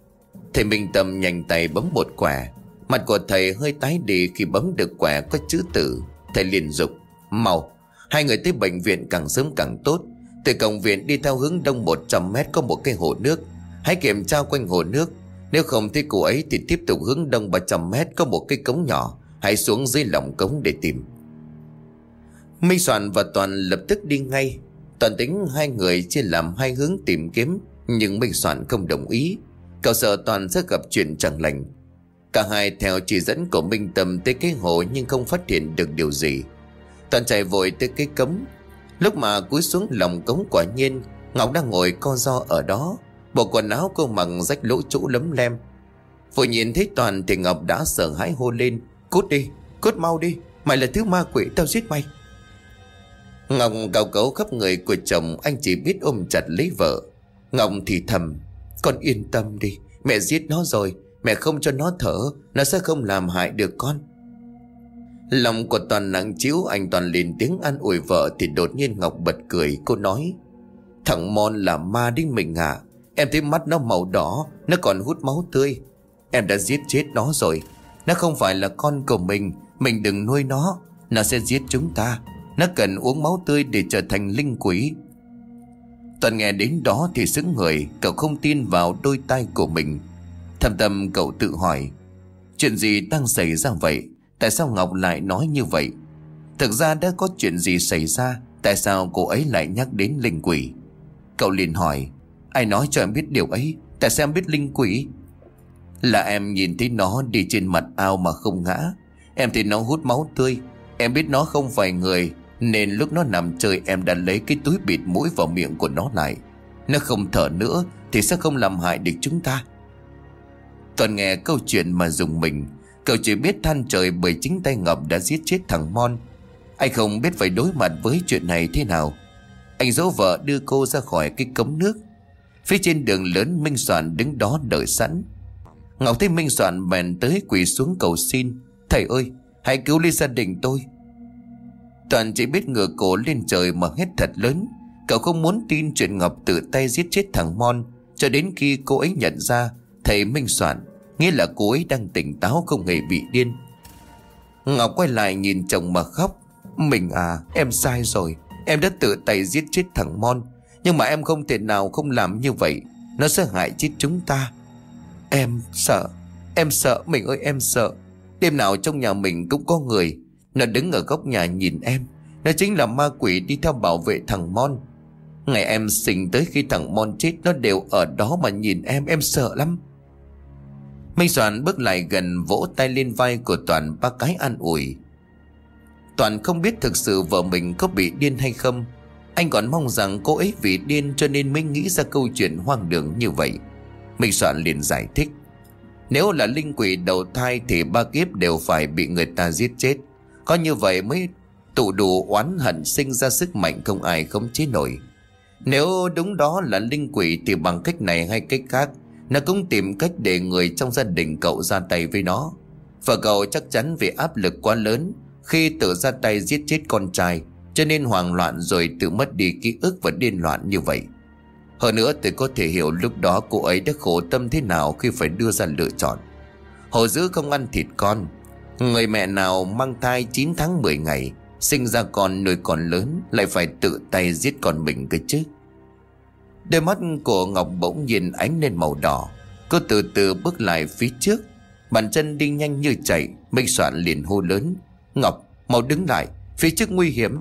Thầy Minh Tâm nhanh tay bấm một quả Mặt của thầy hơi tái đi khi bấm được quả có chữ tử. Thầy liền dục, Mau, Hai người tới bệnh viện càng sớm càng tốt. Từ cổng viện đi theo hướng đông 100 mét có một cái hồ nước. Hãy kiểm tra quanh hồ nước. Nếu không thấy cô ấy thì tiếp tục hướng đông 300 mét có một cái cống nhỏ. Hãy xuống dưới lòng cống để tìm. Minh Soạn và Toàn lập tức đi ngay. Toàn tính hai người chia làm hai hướng tìm kiếm Nhưng Minh Soạn không đồng ý. Cậu sợ Toàn sẽ gặp chuyện chẳng lành. Cả hai theo chỉ dẫn của Minh Tâm tới cái hồ Nhưng không phát hiện được điều gì. Toàn chạy vội tới cái cống. Lúc mà cúi xuống lòng cống quả nhiên Ngọc đang ngồi co do ở đó. Bộ quần áo cô mặc rách lỗ chỗ lấm lem. Vừa nhìn thấy Toàn thì Ngọc đã sợ hãi hô lên Cút đi, cút mau đi Mày là thứ ma quỷ tao giết mày. Ngọc gào cấu khắp người của chồng, Anh chỉ biết ôm chặt lấy vợ. Ngọc thì thầm, Con yên tâm đi, Mẹ giết nó rồi, Mẹ không cho nó thở, Nó sẽ không làm hại được con. Lòng của Toàn nặng chiếu Anh Toàn lên tiếng an ủi vợ Thì đột nhiên Ngọc bật cười, Cô nói, Thằng Mon là ma đinh mình à Em thấy mắt nó màu đỏ, Nó còn hút máu tươi. Em đã giết chết nó rồi, Nó không phải là con của mình Mình đừng nuôi nó Nó sẽ giết chúng ta. Nó cần uống máu tươi để trở thành linh quỷ. Toàn nghe đến đó thì sững người, Cậu không tin vào đôi tay của mình. Thầm tâm cậu tự hỏi, Chuyện gì đang xảy ra vậy? Tại sao Ngọc lại nói như vậy? Thực ra đã có chuyện gì xảy ra, Tại sao cô ấy lại nhắc đến linh quỷ? Cậu liền hỏi, Ai nói cho em biết điều ấy? Tại sao em biết linh quỷ? Là em nhìn thấy nó đi trên mặt ao mà không ngã. Em thấy nó hút máu tươi. Em biết nó không phải người nên lúc nó nằm chơi em đã lấy cái túi bịt mũi vào miệng của nó lại. Nó không thở nữa Thì sẽ không làm hại được chúng ta. Toàn nghe câu chuyện mà dùng mình. Cậu chỉ biết than trời bởi chính tay Ngọc đã giết chết thằng Mon. Anh không biết phải đối mặt với chuyện này thế nào. Anh dỗ vợ đưa cô ra khỏi cái cống nước. Phía trên đường lớn Minh Soạn đứng đó đợi sẵn. Ngọc thấy Minh Soạn bèn tới quỳ xuống cầu xin. Thầy ơi, hãy cứu lấy gia đình tôi. Toàn chỉ biết ngửa cổ lên trời mà hét thật lớn. Cậu không muốn tin chuyện Ngọc tự tay giết chết thằng Mon. Cho đến khi cô ấy nhận ra, Thầy Minh Soạn Nghĩa là cô ấy đang tỉnh táo không hề bị điên. Ngọc quay lại nhìn chồng mà khóc. Mình à em sai rồi. Em đã tự tay giết chết thằng Mon. Nhưng mà em không thể nào không làm như vậy. Nó sẽ hại chết chúng ta. Em sợ. Em sợ. Mình ơi, em sợ. Đêm nào trong nhà mình cũng có người. Nó đứng ở góc nhà nhìn em. Nó chính là ma quỷ đi theo bảo vệ thằng Mon. Ngày em sinh tới khi thằng Mon chết, Nó đều ở đó mà nhìn em Em sợ lắm. Minh Soạn bước lại gần vỗ tay lên vai của Toàn ba cái an ủi. Toàn không biết thực sự vợ mình có bị điên hay không. Anh còn mong rằng cô ấy vì điên cho nên mới nghĩ ra câu chuyện hoang đường như vậy. Minh Soạn liền giải thích. Nếu là linh quỷ đầu thai thì ba kiếp đều phải bị người ta giết chết. Có như vậy mới tụ đủ oán hận sinh ra sức mạnh không ai khống chế nổi. Nếu đúng đó là linh quỷ thì bằng cách này hay cách khác, Nó cũng tìm cách để người trong gia đình cậu ra tay với nó. Và cậu chắc chắn vì áp lực quá lớn, Khi tự ra tay giết chết con trai, Cho nên hoảng loạn rồi tự mất đi ký ức và điên loạn như vậy. Hơn nữa tôi có thể hiểu lúc đó cô ấy đã khổ tâm thế nào khi phải đưa ra lựa chọn. Hồ dữ không ăn thịt con Người mẹ nào mang thai 9 tháng 10 ngày, Sinh ra con nuôi con lớn Lại phải tự tay giết con mình cơ chứ. Đôi mắt của Ngọc bỗng nhìn ánh lên màu đỏ Cô từ từ bước lại phía trước. Bàn chân đi nhanh như chạy, Minh soạn liền hô lớn, Ngọc, mau đứng lại, Phía trước nguy hiểm.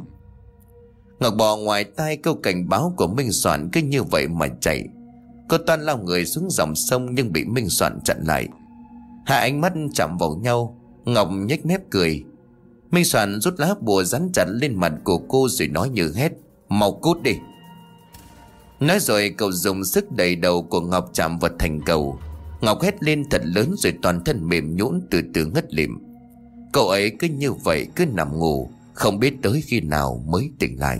Ngọc bò ngoài tai câu cảnh báo của Minh Soạn cứ như vậy mà chạy. Cô toàn lao người xuống dòng sông nhưng bị Minh Soạn chặn lại. Hai ánh mắt chạm vào nhau Ngọc nhếch mép cười. Minh Soạn rút lá bùa rắn chặt lên mặt của cô rồi nói như hét, Mau cút đi. Nói rồi, cậu dùng sức đẩy đầu của Ngọc chạm vào thành cầu. Ngọc hét lên thật lớn rồi toàn thân mềm nhũn từ từ ngất lịm. Cậu ấy cứ như vậy cứ nằm ngủ, Không biết tới khi nào mới tỉnh lại.